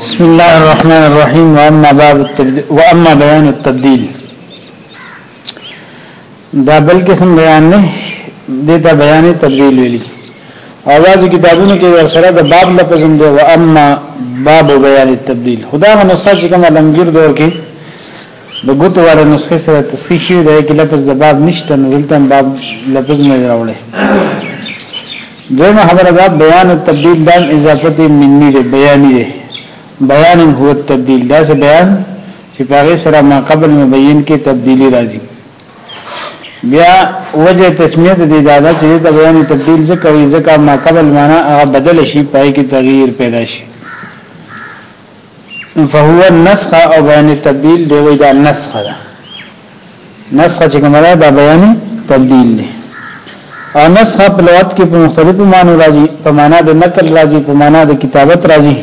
بسم الله الرحمن الرحيم واما باب التبديل واما بيان التبديل دا بل قسم بیان نه دته بیان تبديل ویلي اواز کتابونو کې ورسره د باب لفظ هم دی واما باب بیان التبديل خدا غو نسخه چې کومه لنګیر دور کې د ګوتو واره نسخه سره تصحیح شوی دی کې لفظ د باب نشته نو دلته باب لفظ نه راوړي دویمه خبره دا بیان التبدیل دام اضافت منی دی بیانی دی بیان هو التبدیل دا سه بیان چې پاغه سره ما قبل مبین کې تبدیلی راځي بیا وجه تسمیه د دې دادا چې د بیان تبديل ځکه وي ځکه ما قبل معنا هغه بدل شي پای کې تغییر پیدا شي فهو النسخ او بیان تبدیل دی وای دا نسخ ده نسخ چې کومه ده دا بیان تبدیل دی او نسخ په لغت کې په مختلفو معنی راځي په معنا د نقل راځي په معنا د کتابت راځي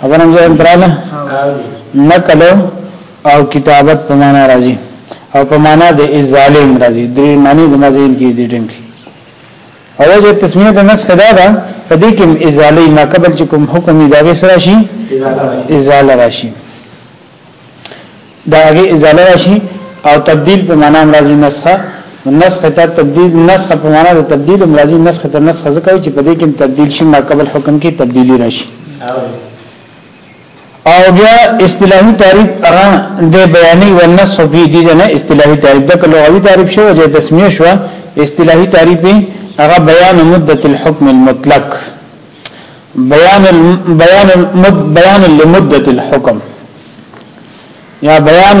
خبرم ځای دراله نقل او کتابت په معنا راځي او په معنا د ازاله راځي درې معنی زموږ ذهن کې دي ټیم کې او وجه تسمیه د نسخ دا ده په دې کې ازاله ما قبل چې کوم حکم دی هغه سره شي ازاله راشي دا هغه ازاله راشي او تبديل په معنا مرضی نسخه نسخ ته تبديل نسخ په معنا د تبديل مرضی نسخ ته نسخ ځکه چې په دې کې تبديل شي ما قبل حکم کې تبديلی راشي او بیا اصطلاحي تعریف هغه د بیانې او نص فی دي نه اصطلاحي تعریف د لغوي تعریف شوی د تسمیه شو اصطلاحي تعریف هغه بیان مدت الحكم المطلق بیان بیان المد بیان لمدت الحكم یا بیان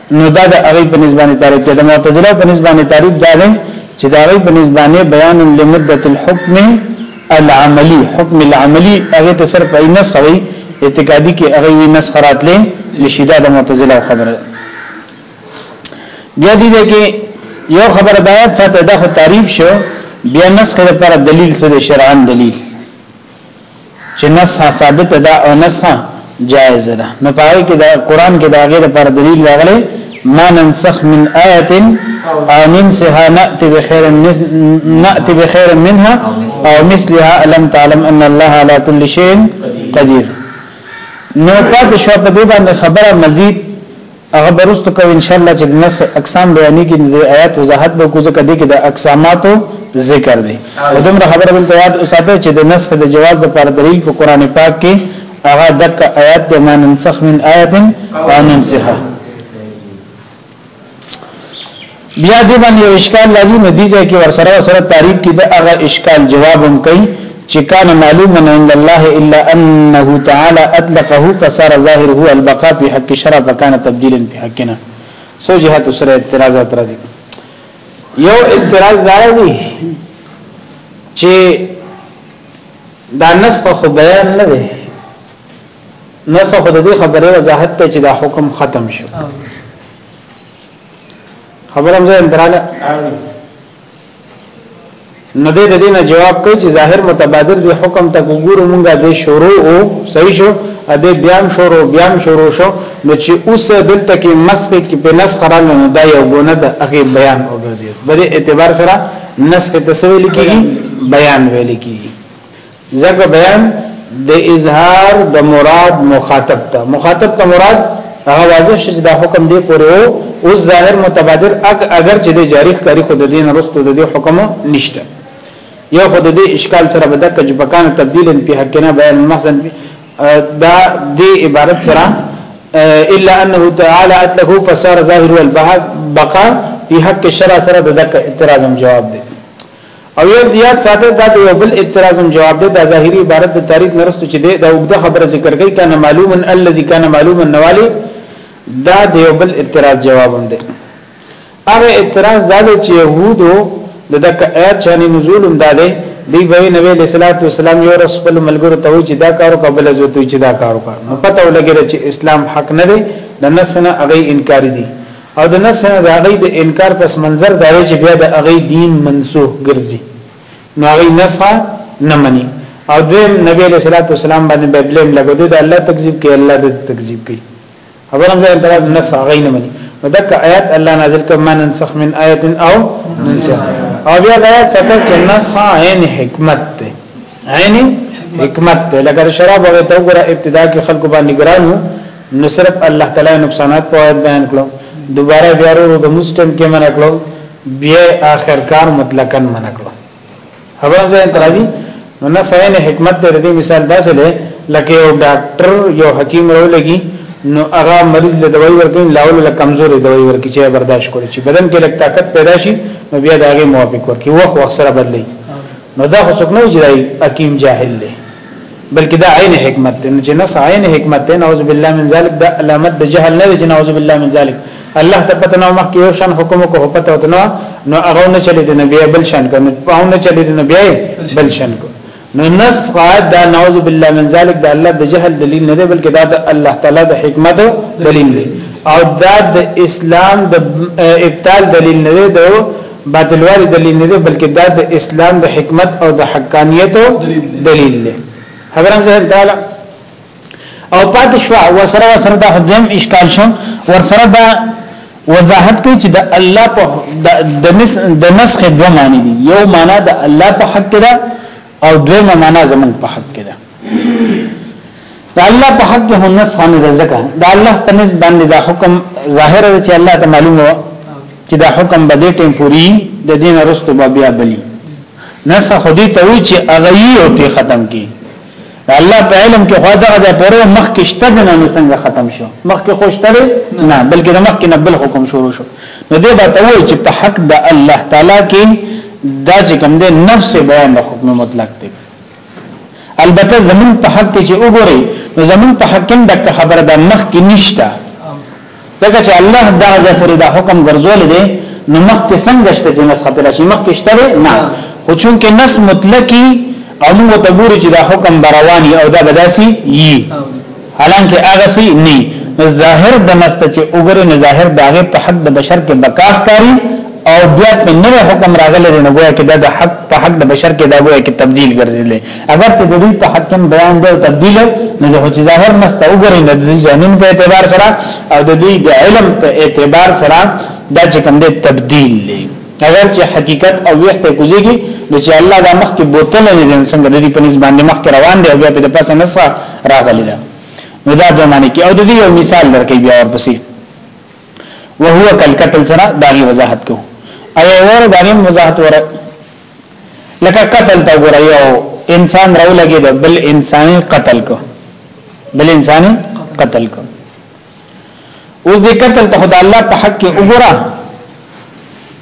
نو دا د هغه په نسبانه تعریف ده د معتزله په نسبانه تعریف دا ده چې دا هغه په نسبانه بیان لمدت الحكم العملی حکم العملی هغه ته صرف ای نسخوي اعتقادي کې هغه وی نسخرات لې لشیدا د معتزله خبره بیا دې کې یو خبر بیات ساته دا خو تعریف شو بیا نسخ لپاره دلیل څه دی شرعاً دلیل چې نسخه ثابت ده او نسخه جائز ده نو پاره کې دا قران کې دا غیر پر دلیل راغلی ما ننسخ من آیت او ننسها نأتی بخیر نأتی بخیر منها او مثلها علم تعلم ان الله على كل شيء قدير نو پات شو په دې باندې خبره مزید هغه به رستو کوي ان شاء الله چې نسخ اقسام بیانېږي نو د آیات وضاحت به کوزه کدي کې د اقساماتو ذکر دی او دمر خبره بل تیاد اوساته چې د نسخ د جواز د پر دلیل په قران پاک کې هغه دک آیات د مان نسخ من آیات او ننسخه بیا دې باندې یو اشکال لازم دی ځکه کې ورسره سره تعریف کې د هغه اشکال جواب هم کوي چې کان معلوما عند الله الا انه تعالی اطلقه فصار ظاهره البقاء في حق شرع فكان تبديلا في حقنا سو جهات سره اعتراض اعتراض یو اعتراض داري چې دا نسخ خو بیان نه دی نسخ د دې خبره وضاحت ته چې دا حکم ختم شو خبر هم ځان دراله نو دې د دینه جواب کوي چې ظاهر متبادر دی حکم ته وګورو مونږه دې شروع او صحیح شو ا دې بیان شروع بیان شروع شو نو چې اوس دلته کې مسخ کې په نسخ خراب نه دا یو ګونه د هغه بیان وګرځي بلې اعتبار سره نسخ تسویل کیږي بیان ویل کیږي ځکه بیان د اظهار د مراد مخاطب ته مخاطب ته مراد هغه واضح شي چې دا حکم دی پورې او او ظاهر متبادر اگ اگر چې د جاری ښکاری خود دین رستو د دې حکم نشته یو خود دې اشکال سره بدک چې بکان تبديل په حق نه بیان محسن دا دې عبارت سره الا انه تعالی اتلقو فسار ظاهر والبقاء په حق شرع سره بدک اعتراض جواب دی او یو یاد ساته دا د یو بل اعتراض هم جواب ده د ظاهری عبارت د تاریخ نرستو چې د اوږده خبره ذکر کوي کانه معلومن الذي کان معلومن نوالی دا د یو بل اعتراض جواب هم ده هغه اعتراض دا دی چې يهودو د دک آیات شانی نزول هم دا دی دی به نبی له صلوات و سلام یو رس خپل ملګرو ته وی چې دا کارو قبل زو ته چې دا کارو کا نو پته ولګی چې اسلام حق نه دی د نسنه هغه انکار دي او د نسخ نه د هغه د انکار پس منظر دا دی چې بیا د هغه دین منسوخ ګرځي نو هغه نسخ نه مني او دویم نبی علیہ الصلوۃ والسلام باندې به بلیم لګو د الله تکذیب کوي الله د تکذیب کوي خبر هم ځای پر نسخ هغه نه مني ودک آیات الله نازل کړه من نسخ من آیت او ننسخ او بیا دا څه چې نسخ عین حکمت ده عین حکمت ده لکه شراب هغه ته وګوره ابتدا کې خلکو باندې ګرانو نو صرف الله تعالی نقصانات په آیت بیان کړو دوباره بیا ورو د مسلم کې منع کړو بیا آخر کار مطلقاً منع کړو خبره ځای ترازی نو نه سوي نه حکمت دې دې مثال داسې ده لکه یو ډاکټر یو حکیم رو لګي نو هغه مریض له دوايي ورکوي لاول له کمزوري دوايي ورکي چې برداشت کړي چې بدن کې لک طاقت پیدا شي نو بیا دا غي موافق ورکي وخت وخت سره بدلي نو دا خو څوک نه جرای حکیم جاهل دی بلکې دا عین حکمت دی چې نس عین حکمت دی نعوذ بالله من ذلک دا علامت د جهل نه دی چې نعوذ بالله من ذلک الله ته پته نو مخکې یو شان حکم کو پته وته نو نو هغه نه چلی دی نبی بل شان کو نو هغه نه چلی دی نبی بل شان کو نو نس قاعد دا نعوذ بالله من ذلک دا الله د جهل دلیل نه دی بلکې دا د الله تعالی د حکمت دلیل دی او دا د اسلام د ابطال دلیل نه دی باطلوالي دلیل نه دی بلکې دا د اسلام د حکمت او د حقانیت دلیل دی حضرت زهر تعالی او پاتې شو وسره وسره دا دویم اشکال شو ورسره دا وضاحت کوي چې د الله په د نسخ دوه معنی دي یو معنی د الله په حق ده او دویمه معنا زمون په حق کې ده دا الله په حق کې هم نسخه نه ده ځکه دا الله په نسبت باندې دا حکم ظاهر دی چې الله ته معلومه چې دا حکم به دې ټیم پوری د دین رستو به بیا بلی نسخه دې ته وی چې هغه یې او ته ختم کی الله په علم کې خو دا د پوره مخ کې شته نه څنګه ختم شو مخ کې خوشتره نه بلکې د مخ کې نه بل حکم شروع شو نو دې به ته وایي چې په حق د الله تعالی کې دا چې کوم دې نفس بیان د حکم مطلق دی البته زمون په حق کې چې وګوري نو زمون په حق کې د خبر د مخ کې نشته ځکه چې الله دا ظفر دا حکم ګرځول دی نو مخ کې څنګه شته چې نس خطر شي مخ کې شته نه خو چون کې نس مطلقي او موږ ته ګوري چې دا حکم برواني او دا بداسي یي حالانکه هغه سی نی نو ظاهر د نص ته چې وګورې نو ظاهر د هغه په حق د بشر کې بقا ښکاري او بیا په نوې حکم راغلی نو ګویا کې د حق په حق د بشر کې دا ګویا کې تبديل ګرځیدل اگر چې د دې په حق کې بیان دی تبديل نو د حجي ظاهر نص ته وګورې نو د ځانون په اعتبار سره او د دې د علم په اعتبار سره دا چې کوم د تبديل اگر چې حقیقت او ویخ ته کوزیږي نو چې الله دا مخ کې بوتل نه دي څنګه د دې په نسبت باندې مخ کې روان دی او بیا په پاسه نسا راغلی دا نو دا دوه معنی کې او د دې یو مثال درکې بیا ورپسې وهو کلکتل سره دا غي وضاحت کو او ور باندې وضاحت ور لکه قتل تا ګور یو انسان راو لګي بل انسان قتل کو بل انسان قتل کو اوس دې قتل ته خدای الله په حق کې وګوره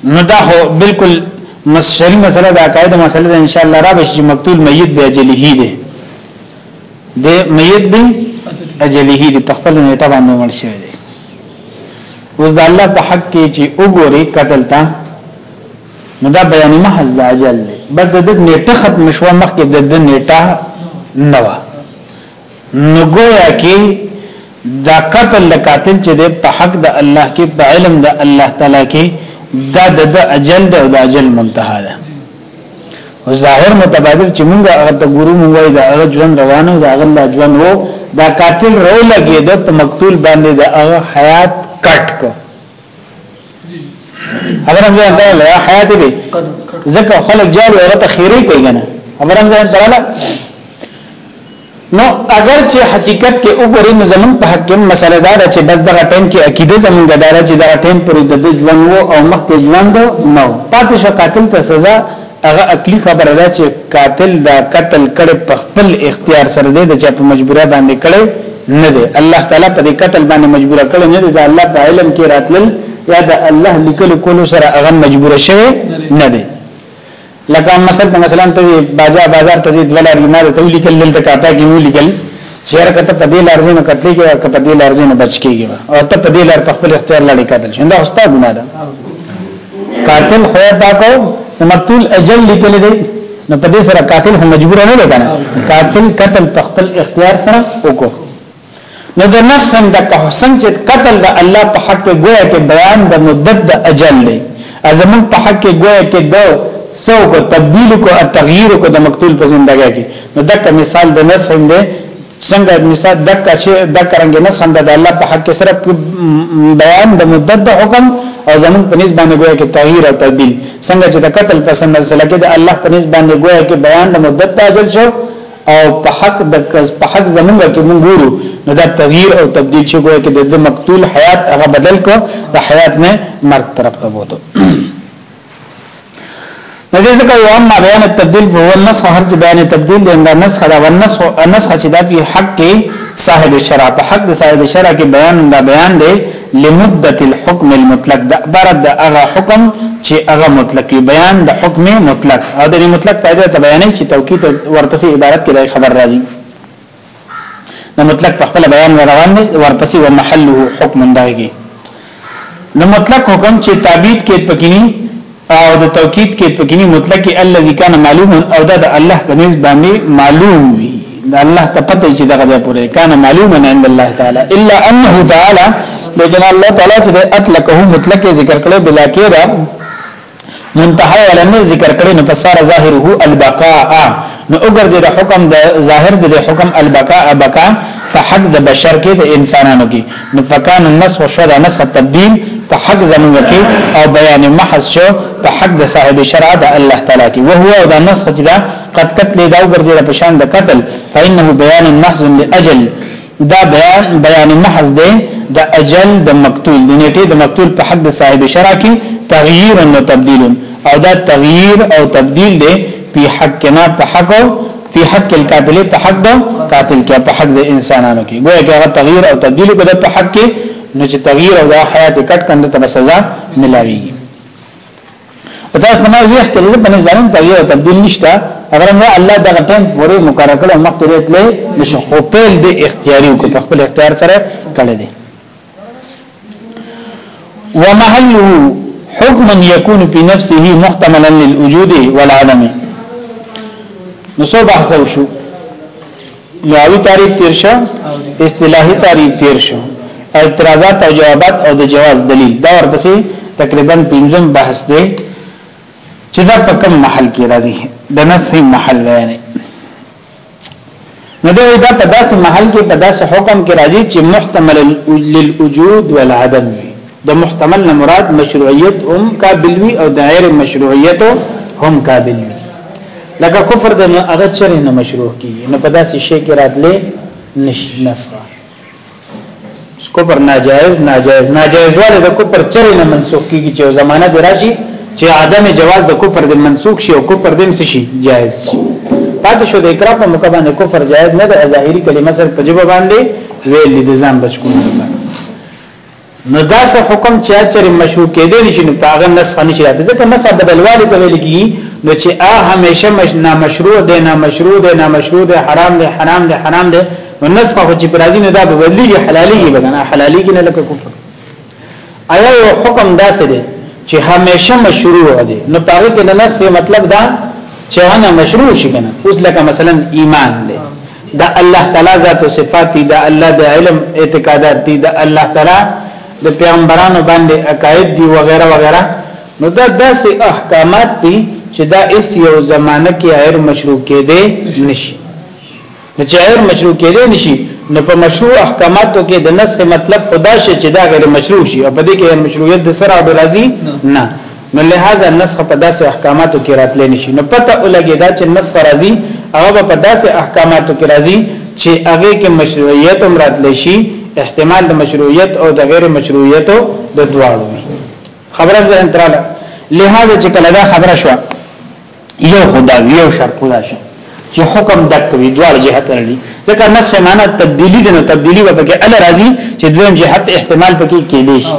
نو دا هو بالکل مسشری مسله دا قاعده مسله ده ان شاء الله را به چې مقتول میت به اجله دی د میت به اجله دی په خپل نه تبع نه مړ شوی دی اوس د الله په حق کې چې وګوري قتل تا نو دا بیان محض د اجل دی بس د دې نیټه ختم شو مخکې د دې نیټه نه و نو گویا کې دا قتل د قاتل چې د په حق د الله کې په علم د الله تعالی کې دا د اجل د او د اجل منتها ده او ظاهر متبادل چې موږ هغه ته ګورو موږ وایي دا هغه ژوند روانو دا هغه لا ژوند وو دا قاتل رو لګي د مقتول باندې د هغه حیات کټ کو خبرم ځان ته لا حیات دی ځکه خلک جالو هغه ته خیری کوي کنه خبرم ځان ته لا نو اگر چې حقیقت کې وګورې نو زمون په حق کې مسله دا ده چې بس دغه ټیم کې عقیده زمون غدار چې دغه ټیم پورې د ژوند وو او مخکې ژوند نو پاتې شو قاتل ته سزا هغه عقلی خبره ده چې قاتل دا قتل کړي په خپل اختیار سره دی د چا په مجبوره باندې کړي نه دی الله تعالی په دې قتل باندې مجبور کړي نه دی دا الله په علم کې راتلل یا د الله لیکل کولو سره هغه مجبور شوی نه دی لکه مثلا مثلا ته بازار بازار ته دلار لمر ته لیکل دلته کاپا کې نو لیکل چیر کته په دې لارځه نه قتل کې او په دې لارځه نه بچ کېږي او ته په دې لار په خپل اختیار لړې قتل شې دا هستا ګناه ده قاتل خو پاکو مقتول اجل لیکل دی نو په دې سره قاتل هم مجبور نه دی کنه قاتل قتل په خپل اختیار سره وکړو نو د نس هم د حسن چې قتل د الله په حق کې ګویا کې بیان د مدد د اجل دی ازموږ په حق کې ګویا کې دو سو کو تبدیل کو تغییر کو د مقتول په زندګۍ کې نو دغه مثال د نس هم دی څنګه مثال دغه چې د کرنګ نس هم د الله په حق کې صرف بیان د مدت د حکم او زمون په نسبت باندې ګویا کې تغییر او تبدیل څنګه چې د قتل په سم مسله کې د الله په نسبت باندې ګویا کې بیان د مدت تاجل شو او په حق د په حق زمونږ کې مونږ ګورو نو دا تغییر او تبديل چې ګویا کې د مقتول حیات هغه بدل کو د حیات نه مرګ طرف ته بوته نو دې ځکه یو اما بیان تبديل په ونص هر چې بیان تبديل دی دا نص دا ونص او نص چې دا په حق کې صاحب شرع په حق د صاحب شرع کې بیان دا بیان دی لمدة الحكم المطلق د عبارت د هغه حکم چې هغه مطلق وي بیان د حکم مطلق او د مطلق پیدا ته بیانې چې توکید ورپسې عبارت کې د خبر راځي د مطلق په خپل بیان روان دی ورپسې و محله حکم دایږي نو مطلق حکم چې تعبید کې پکینی او د توکید کې پکینی مطلق الذي کان معلوم او دا د الله په نسبت باندې معلوم وي د الله ته پته چې دغه ځای پورې کان معلوم عند الله تعالی الا انه تعالی لیکن الله تعالی چې اطلقه مطلق ذکر کړو بلا کې دا منتهى علم ذکر کړي نو پسار ظاهره البقاء نو وګرځي د حکم د ظاهر د حکم البقاء بقا فحق د بشر کې د انسانانو کې نو فکان النسخ شو دا نسخ تبديل په حق زمونږ کې او بیان محض شو په حق د صاحب شرع د الله تعالی کې وهو او دا نسخ چې دا قد قتل دا ورځې په شان د قتل فإنه بيان محض لأجل دا بیان بیان محض دی د اجل د مقتول د نیټه د مقتول په حق د صاحب شرع کې تغییر او تبديل او دا تغییر او تبديل دی په حق نه په حق په حق القاتل په حق د قاتل کې په حق د انسانانو کې ګویا کې هغه تغییر او تبديل کو د په حق کې نو چې تغییر او د حیات کټ کنده ته سزا ملاوي په تاسو نه ویه کې د بنځ باندې تغییر او تبديل نشته اگر نه الله دغه ټیم پورې مقرره کړو مخکې راتلې نشو خو په دې اختیاري کو په خپل اختیار سره کړی دی ومحله حكما يكون في نفسه محتملا للوجود والعدم نو سو بحث وشو لغوي تعریف تیر شو اصطلاحي تعریف تیر شو اعتراضات او جوابات او د جواز دلیل دا ورپسې تقریبا پنځم بحث دی چې دا په کوم محل کې راځي د نص محل نه نو دا دا په داسې محل کې په داسې حکم کې راځي چې محتمل للوجود والعدم وي د محتمل نه مراد مشروعیت هم قابل وي او د غیر مشروعیت هم قابل وي لکه کفر د هغه چره نه مشروع کیږي نو په داسې شی کې راتلې نشي نصره کفر ناجائز ناجائز ناجائز والے د کفر چرې نه منسوخ کیږي چې زمانہ دی راشي چې عدم جواز د کفر د منسوخ شي او کفر دیم شي جائز شي پاتې شو د اقرار په موقع باندې کفر جائز نه د ظاهري کلمه سره په جواب باندې ویل دي ځان بچ کوو نو دا سه حکم چې اچر مشروع کېدل شي نو پاغه نسخ نشي راځي ځکه نسخ بدلواله ته ویل کی نو چې ا همیشه مش نه مشروع دی نه مشروع دی نه مشروع دی حرام دی حرام دی حرام دی نو نسخ خو چې پرازي نه دا به ولي حلالي کې بدنه حلالي کې نه لکه کفر آیا یو حکم داسې دی چې همیشه مشروع دی نو پاغه کې نسخ مطلب دا چې هغه مشروع شي کنه اوس لکه مثلا ایمان دی دا الله تعالی ذات او صفات دي دا الله د علم اعتقادات دي دا الله تعالی د پیغمبرانو باندې عقاید دي وغیرہ وغیرہ نو دا داسې احکامات دي چې دا اس یو زمانہ کې غیر مشروع کې دي نشي نو چې غیر مشروع کې دي نشي نو په مشروع احکاماتو کې د نسخ مطلب خدا شي چې دا غیر مشروع شي او په دې کې مشروعیت د سره او راضي نه نو لہذا نسخ په داسې احکاماتو کې راتلې نشي نو پته ولګي دا چې نسخ راځي هغه په داسې احکاماتو کې راځي چې هغه کې مشروعیت هم راتلې شي احتمال د مشروعیت او د غیر مشروعیت د دواړو خبره ځان تراله لہذا چې کله دا خبره شو یو خدا یو شرط خدا شي چې حکم دک وی دواړه جهات لري ځکه نسخ معنی تبدیلی د تبدیلی وبکه ال راضی چې دویم جهات احتمال پکې کېدې شي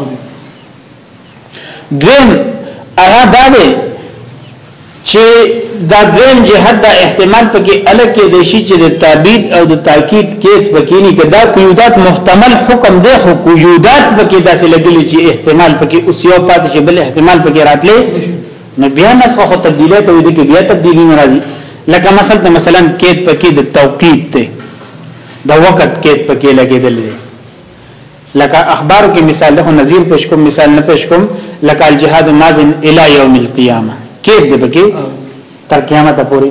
دویم هغه دا دی چې دا دویم جهاد دا احتمال پکې الګ کې دی شي چې د تعبید او د تاکید کې پکې نه کدا قیودات محتمل حکم دی خو قیودات پکې داسې لګلې چې احتمال پکې اوس یو پاتې چې بل احتمال پکې راتلې نو بیا نسخه خو تبدیله ته دي کې بیا تبدیلی ناراضي لکه مثلا مثلا کې پکې د توقید ته د وخت کې پکې لګېدل دي لکه اخبارو کې مثال له نظیر پیش کوم مثال نه پیش کوم لکه الجهاد نازن الی یوم القیامه کې دې بګي تر قیامت پورې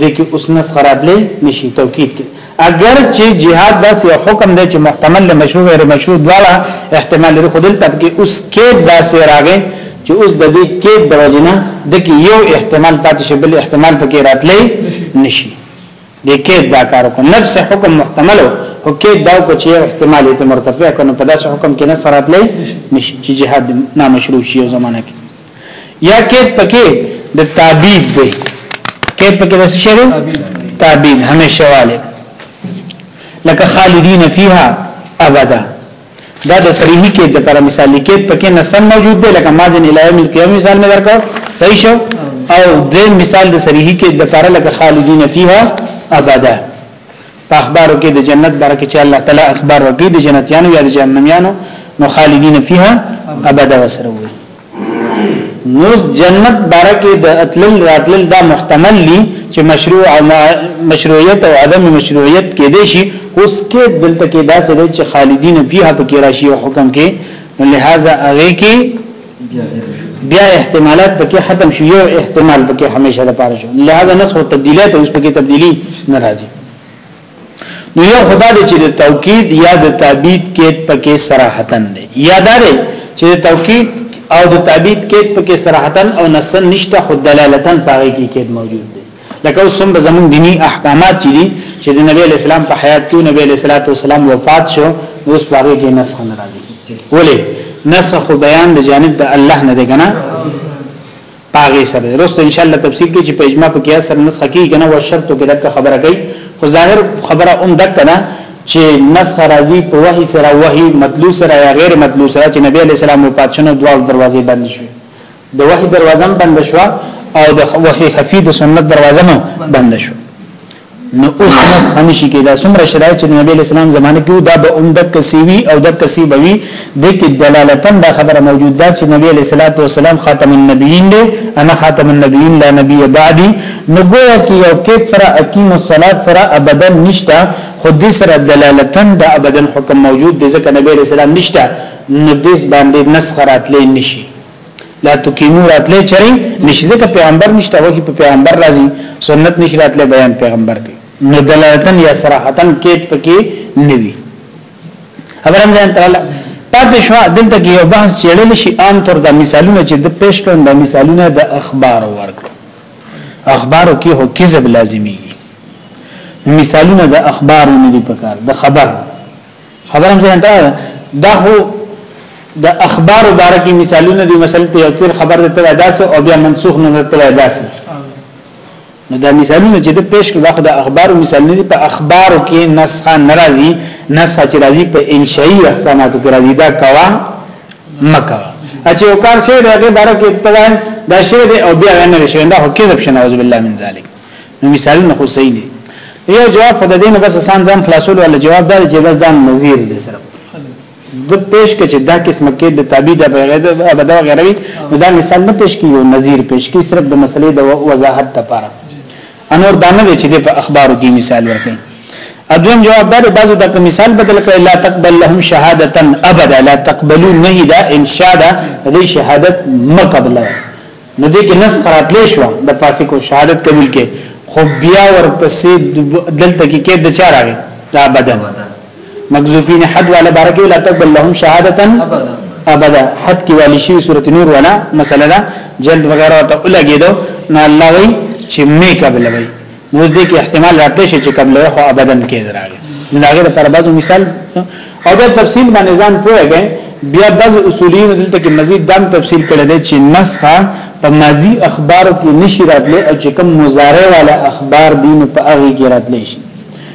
دې کې اوس نس خراب لې نشي توکید کې اگر چې جهاد داس یو حکم دی چې محتمل له مشروع غیر مشروع دواړه احتمال لري خودل تب کې اوس کې داس راغې چې اوس د دې کې د وجنه د یو احتمال پاتې شي بل احتمال پکې راتلې نشي د کید دا کار کو نفس حکم محتمل او کید دا کو چې احتمال ته مرتفع کنه په داسې حکم کې نه سرات لې نشي چې جهاد نامشروع شي او زمانہ کې یا کید پکې د تعبید دی کید پکې د شی تعبید همیشه والے لکه خالدین فیها ابدا دا د صریحی کې د پر مثال لیکیت پکې نه سم موجود دی لکه مازن الایه مل کې مثال مې درکو صحیح شو او د مثال د صریحی کې د پر لکه خالدین فیها ابدا په اخبارو کې د جنت باره کې چې الله تعالی اخبار ورکړي د جنتیانو یا د جهنميانو نو خالدین فیها ابدا وسره وي نو جنت بارکه د اتلل راتلل دا محتمل دي چې مشروع او مشروعیت او عدم مشروعیت کې دي شي اوس کې دلته کې دا سره چې خالدین فیها پکې راشي او حکم کې لہذا هغه کې بیا احتمالات پکې ختم شي یو احتمال پکې همیشه لپاره شو لہذا نسخ او تبدیلات اوس پکې تبدیلی ناراضي نو یو خدا دې چې د توکید یا د تعبید کې پکې صراحتن دی یا دا دی چې د توکید او د تعبید کې پکې صراحتن او نسن نشته خود دلالتن پاره کې کې موجود دی لکه اوس هم زمون دینی احکامات چې دي چې د نبی اسلام په حیات کې نبی اسلام وفات شو اوس پاره کې نسخ ناراضي ولی نسخ بیان د جانب د الله نه دی کنه پاغي سره وروسته ان شاء الله تفصیل کې چې په اجماع په قیاس سره نسخه کیږي کنه او شرط کې دغه خبره کوي خو ظاهر خبره هم دک نه چې نسخ راضی په وحی سره وحی مطلوع سره یا غیر مطلوع سره چې نبی علی السلام په پاتشنو دوه دروازې بند شوې د وحی دروازه بند شو او د وحی خفی د سنت دروازه بند شو نو اوس نس هم شي کې دا څومره شرایط چې نبی اسلام زمانه کې دا به اوم دک سیوی او دک سی بوي د کې دلالتن دا خبره موجود ده چې نبی علیہ الصلوۃ والسلام خاتم النبیین دی انا خاتم النبیین لا نبی بعدی نو ګویا کې یو کې سره اقیم الصلات سره ابدا نشتا خو دې سره دلالتن دا ابدا حکم موجود دی ځکه نبی علیہ السلام نشتا نو دې باندې نسخ راتلې نشي لا تقیمو راتلې چری نشي ځکه پیغمبر نشته وحي په پیغمبر راځي سنت نشي راتلې بیان پیغمبر کوي نو دلالتن یا صراحتن کېد پکې نوي خبرم ځان تراله پاتې شو دلته کې یو بحث چیړل شي عام طور د مثالونه چې د پیش کړم د مثالونه د اخبار ورک اخبارو کې هو کذب لازمي مثالونه د اخبارو نه دي پکار د خبر خبرم ځان ته دا هو د اخبار مبارکي مثالونه دي مثلا په یو تیر خبر د تر اداس او بیا منسوخ نه تر اداس نو دا مثالونه چې د پیش کړه خو د اخبار مثالونه دي په اخبار کې نسخه ناراضي نسخه چې راځي په انشائي احکاماتو کې راځي دا کوا مکه اچھا یو کار شي دغه بارکه ابتداء دا شی دی او بیا غنه شي دا هو کذب شنه اعوذ بالله من ذلک نو مثالونه خو صحیح دي یو جواب خدای دې نه بس آسان ځان خلاصول ولا جواب دار چې بس دا نظیر دې سره د پیش کې چې دا قسم کې د تعبیر د بغیر د ابدا غیروي دا مثال نه پیش کیږي نظیر پیش کی صرف د مسلې د وضاحت لپاره انور دانه دې چې په اخبارو کې مثال ورکړي اذن جواب دار بعضو دا مثال بدل کړي لا تقبل لهم شهادتا ابدا لا تقبلوا نهدا انشاء دا دې شهادت مقبله نو دې کې نسخ راتلې شو د فاسقو شهادت قبول کې خو بیا ورپسې دلته کې کې د چا راغی دا بدن مجذوبین حد والا بارک ولا تقبل لهم شهادتا ابدا حد کې والی شی سورته نور والا مسله ده جلد وغیرہ ته ولګیدو نو الله وی چې می قبل وی نو دې کې احتمال راتلی شي چې قبله خو ابدا کې دراغي دا غیر پر بعضو مثال او د تفصیل باندې ځان پوهیږي بیا بعض اصولین دلته کې مزید دام تفصیل کړی دی چې نسخه په ماضی اخبارو کې نشي راتلی او چې کوم مضارع والا اخبار دین په هغه کې راتلی شي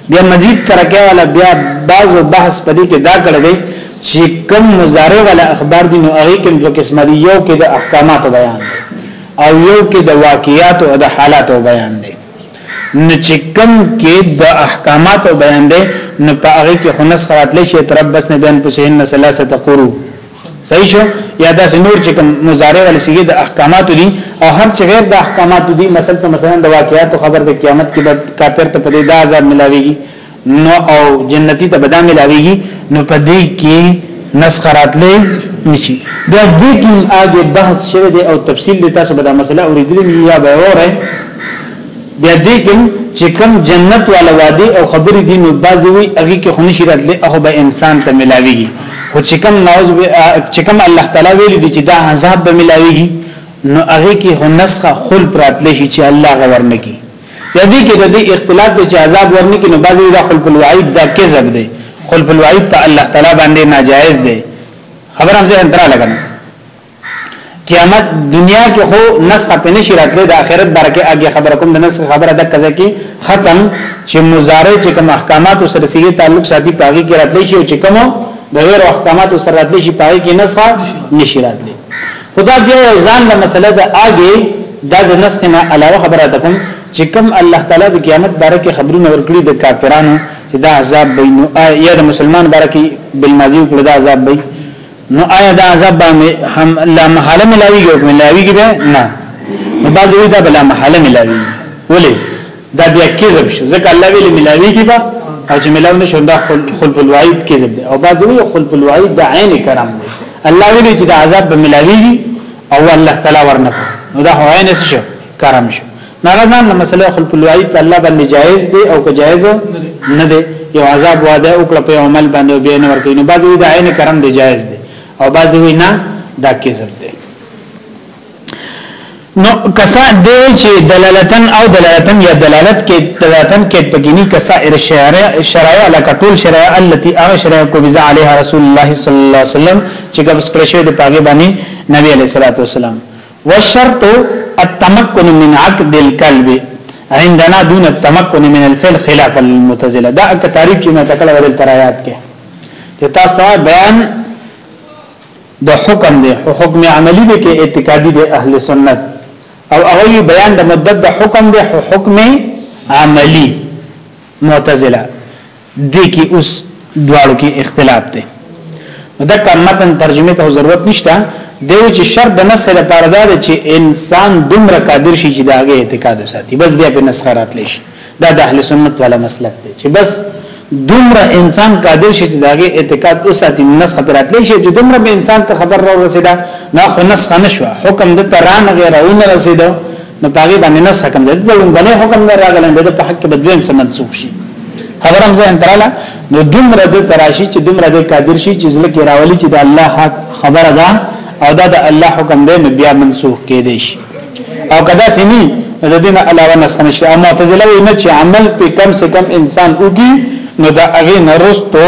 بیا مزید ترکه والا بیا بعض بحث په دې کې دا کړی دی چې کوم مضارع والا اخبار دین او هغه کې دوه قسمه دی یو کې د احکامات بیان دی او یو کې د واقعیات او د حالاتو بیان دی نو چې کم کې د احکامات او بیان دی نو په هغه کې خنس راتلی شي تربس نه بین پسین نه ثلاثه تقرو صحیح شو یا دا نور چې کوم مضارع ول سیګه د احکامات دي او هر چې غیر د احکامات دي مثلا مثلا د واقعیات خبر د قیامت کې د کافر ته په دې د عذاب ملاويږي نو او جنتی ته بدا ملاویږي نو په دې کې نسخ راتلې نشي بیا دې کې اګه بحث شوه دی او تفصیل د تاسو به دا مسله اوریدلې نه یا به وره بیا دې کې چې کوم جنت والا وادي او خبرې دي نو بازي وي هغه کې خوني شي راتلې هغه به انسان ته ملاويږي خو چې کوم نوز چې کوم الله تعالی ویل دي چې دا عذاب به ملاويږي نو هغه کې هو نسخه خل پراتلې شي چې الله غور نه کوي یا دې کې د دې اختلاف ته چې عذاب ورني کې نو بعضی دا خلف الوعید دا کذب دی خلف الوعید په الله تعالی باندې ناجایز دی خبر هم ځه درا لګنه قیامت دنیا کې خو نسخه په نشي راتله د آخرت برکه اګه خبر کوم د نسخه خبره د کزه کې ختم چې مزارع چې کوم احکامات سره سیږي تعلق ساتي پاږي کې راتلی شي او چې کوم د غیر احکامات سره راتلی شي پاږي کې نسخه نشي راتلی خدا بیا یو ځان له مسله د اګه دا د نسخ نه علاوه خبره ده کوم چې کوم الله تعالی د قیامت باره کې خبرونه ورکړي د کافرانو چې دا عذاب به نو یا د مسلمان باره کې بالماضي وکړه دا عذاب به نو آیا دا عذاب به هم لا محاله ملاوي یو ملاوي کې نه نو بعضی دا بلا محاله ملاوي ولې دا بیا کذب شو ځکه الله ویل ملاوی کی با او چې ملاو نشو دا خلف الوعید کذب دی او بعضی وی خلف الوعید د عین کرام دی الله ویل چې د عذاب به ملاوی دی او الله تعالی ورنه نو دا هو عین شو کرام شو ناغزان له مسله خلف الوعید په الله باندې جایز دی او که جایز نه دی یو عذاب واده او کړ په عمل باندې بیا نه ورکې نو بعضی وی د عین کرام دی جایز دی او بعضی وی نه دا کذب دی نو کسا دی چې دلالتن او دلالتن یا دلالت کې دلالتن کې پګینی کسا ار شرایع شرایع لکه ټول شرایع التي هغه شرایع کو بيز عليها رسول الله صلی الله علیه وسلم چې کوم سکړه شوی د پاګې باندې نبی علیہ الصلوۃ والسلام والشرط التمكن من عقد القلب عندنا دون التمكن من الفعل خلاف المعتزله دا که تعریف چې ما تکړه ورل ترایات کې تاسو ته بیان د حکم دی خو حکم عملی دی کې اعتقادی دی اهل سنت او هغه بیان د مدت د حکم دی خو حکم عملی معتزله دی کې اوس دواړو کې اختلاف دی دغه متن ترجمه ته ضرورت نشته دیو چې شرط د نسخ لپاره دا دی چې انسان دومره قادر شي چې داګه اعتقاد وساتي بس بیا په نسخ راتلی شي دا د اهل سنت والا مسلک دی چې بس دومره انسان قادر شي چې داغه اعتقاد او ساتي نس خبرات لې شي چې دومره به انسان ته خبر را رسیدا نه خو نس خنشو حکم د تران غیر او نه رسیدو نو پاګې باندې نس حکم ده بل غنه حکم نه راغلی د په حق کې بدویم سمن سوق شي خبرم زه انتراله نو دومره د تراشی چې دومره د قادر شي چې ځل کې راولي چې د الله حق خبره ده او دا د الله حکم دی نو بیا منسوخ کې دی شي او کدا سني د دین علاوه نسخ نشته او معتزله وی نه چې عمل په کم سے کم انسان وګي نو دا هغه نرستو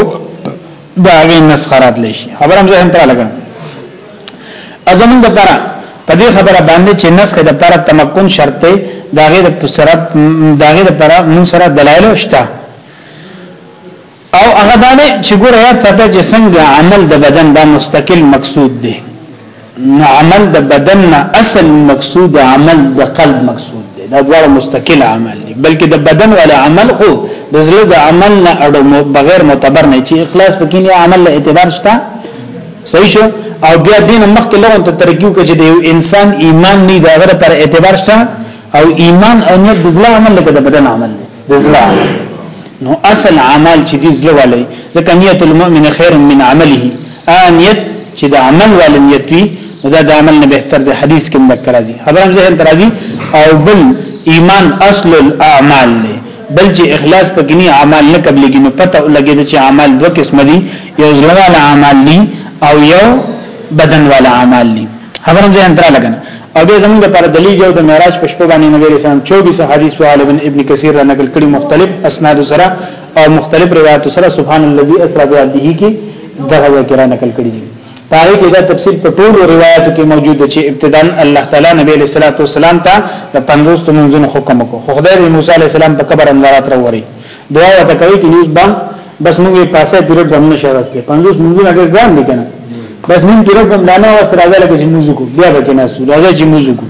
دا هغه نسخ راتلی شي خبرم زه هم تر لګم ازمن د پره په دې خبره باندې چې نسخ د پره تمکن شرط دی دا غیر په سرت دا غیر پر مون سره دلایل شته او هغه دانه چې ګور یاد ساته چې څنګه عمل د بدن دا مستقل مقصود دی نو عمل د بدن نه اصل مقصود عمل د قلب مقصود دی دا ډول مستقل عمل دی بلکې د بدن ولا عمل خو د زړه د عمل نه اړو بغیر معتبر نه چې اخلاص پکې نه عمل له اعتبار شته صحیح شو او بیا دین مخکې لغون ته ترکیو کې چې د انسان ایمان نه دا غره پر اعتبار شته او ایمان او نیت د زړه عمل لکه د بدن عمل دی د زړه نو اصل عمل چې دی زړه والي ځکه نیت المؤمن خیر من عمله ا نیت چې د عمل وال نیت وي دا د عمل نه بهتر دی حدیث کې مدک راځي خبرم ذهن راځي او بل ایمان اصل الاعمال دی بل چې اخلاص پکې نه اعمال نه قبلېږي نو پته لګي چې اعمال دوه قسم دي یو زړه والا اعمال دي او یو بدن والا اعمال دي خبر هم ځان تر لګنه او به زمونږ لپاره دلیل یو د معراج په شپه باندې نبی رسول الله 24 حدیث غالبا ابن کثیر را نقل کړي مختلف اسناد سره او مختلف روایت سره سبحان الذي اسرا بعبده کی دغه ذکر نقل کړي دي پاره کې دا تفسیر په ټولو روایتو کې موجود دی چې ابتداء الله تعالی نبی علیہ الصلوۃ والسلام ته د 50 منځونو حکم وکړو خدای موسی علیہ السلام په قبر اندرات راوړي دعا ورته کوي چې نیوز بم بس موږ یې پاسه پیریډ بم نشه راستي 50 منځونه ډېر ګران دي کنه بس نیم پیریډ بم دانه واست راځي لکه چې موږ کو بیا به کې نه سو راځي چې موږ کو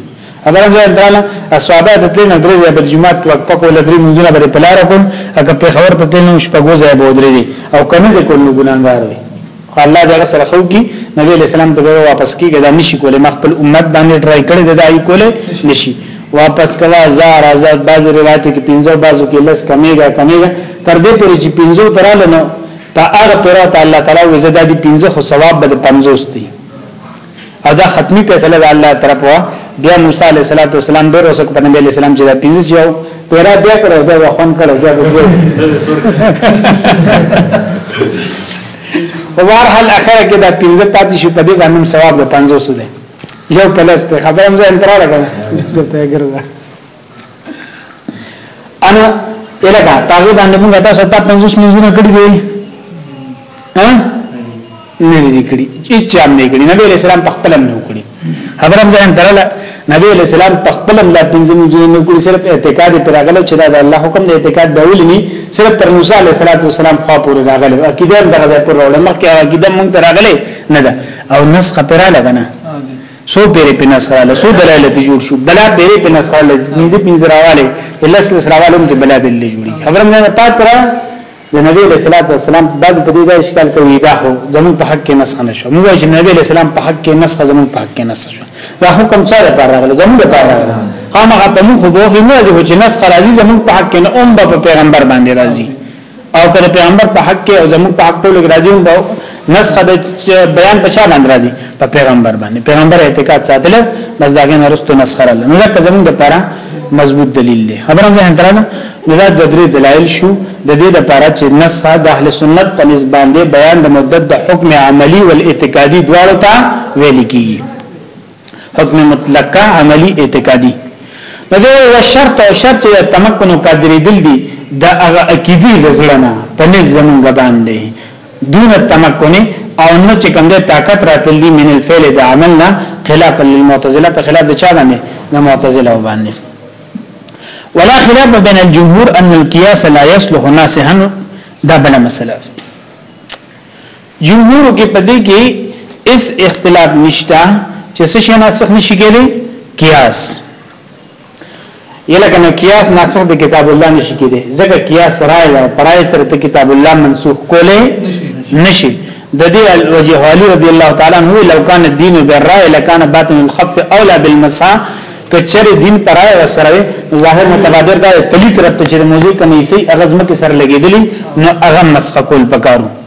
خبره ده دراله اصحابه د تل نه درې ځای په جمعه تو په کول درې منځونه به په لار کوم اګه په خبر ته تل نو شپږو ځای به درې او کنه د کول ګناګار وي خو الله دې هغه سره خو کی نبی علیہ السلام ته به واپس کیږي دا نشي کولای مخ خپل امت باندې ټرای کړي دا دای کولای نشي واپس کوا زار آزاد بعض روایتو کې 15 بعضو کې لس کمیږي کمیږي تر دې پورې چې 15 تراله نو په هغه پر تعالی تعالی وزدا دي 15 خو ثواب به 50 دي او دا ختمي فیصله د الله طرف وا بیا موسی علیه السلام ډیر اوسه په نبی علیه السلام چې دا پنځه یو پیرا بیا کړو دا وخون کړو دا وګورئ په وار حال اخره کې دا پنځه پاتې شو په دې باندې ثواب د 500 ده یو پلس ته خبرم زه انترا لګم زه ته ګرځم انا الګه پاګې باندې موږ تاسو ته 50 منځونه کړی دی ها نه دي کړی چې چا نه کړی نبی علیہ السلام په خپل نه کړی خبرم ځان درله نبی علیہ السلام په خپل لا پنځه منځونه نه کړی صرف اعتقاد پر راغلو چې دا د الله حکم دی اعتقاد ډول نه صرف پر موسی علیہ السلام خو پورې راغلو عقیده دغه پر راغله مخکې عقیده مونږ راغله نه ده او نسخه پر راغله سو پیری په نصر له سو دلایل ته جوړ شو بلا پیری په نصر له نيزه پنځه راواله لس لس راواله چې بلا دل جوړي خبره مې پات کړه د نبی له صلوات والسلام بعض په دې دا اشکال کوي دا هو زمون په حق کې نسخ نشو موږ چې نبی له سلام په حق کې نسخ زمون په حق کې نسخ شو دا حکم څه لپاره راغلی زمون لپاره راغلی هغه په موږ خو به نه چې نسخ راځي زمون په حق کې نه اوم په پیغمبر باندې راځي او کله پیغمبر په حق کې او زموږ په حق ټولو راځي هم نسخه د بیان په چا باندې راځي په پیغمبر باندې پیغمبر اعتقاد ساتل بس داګه نه رسته نسخه رااله نو دا زموږ لپاره مضبوط دلیل دی خبره مې هندرانه نو دا د درې دلایل شو د دې لپاره چې نسخه د اهل سنت په نسبت باندې بیان د مدد د حکم عملی او اعتقادي دواړو ته ویل کیږي حکم مطلقه عملی اعتقادی نو دی و شرط او شرط یا تمکن او قادر دل دی دا هغه عقیدی غزړنا پنځ زمونږ باندې دون تمکن او نه چې کوم دی طاقت راتلی من الفعل د عملنا خلاف للمعتزله په خلاف د چا باندې د معتزله باندې ولا خلاف بین الجمهور ان القياس لا يصلح ناسحا دا بل مسله جمهورو کې په دې کې اس اختلاف نشته چې څه شي ناسخ نشي کېدی قیاس یلکه نو قیاس ناسخ د کتاب الله نشي کېدی ځکه قیاس رائے او پرای سره ته کتاب الله منسوخ کولې نشي د دې الوجه علی رضی الله تعالی عنہ لو کان الدین بالرائے لکان باطن الخف اولا بالمسا کچر دین پرای وسره ظاهر متبادر دا تلیک رب ته چې موضوع کمی سي اغزمه کې سر لګېدلی نو اغم مسخ کول پکارو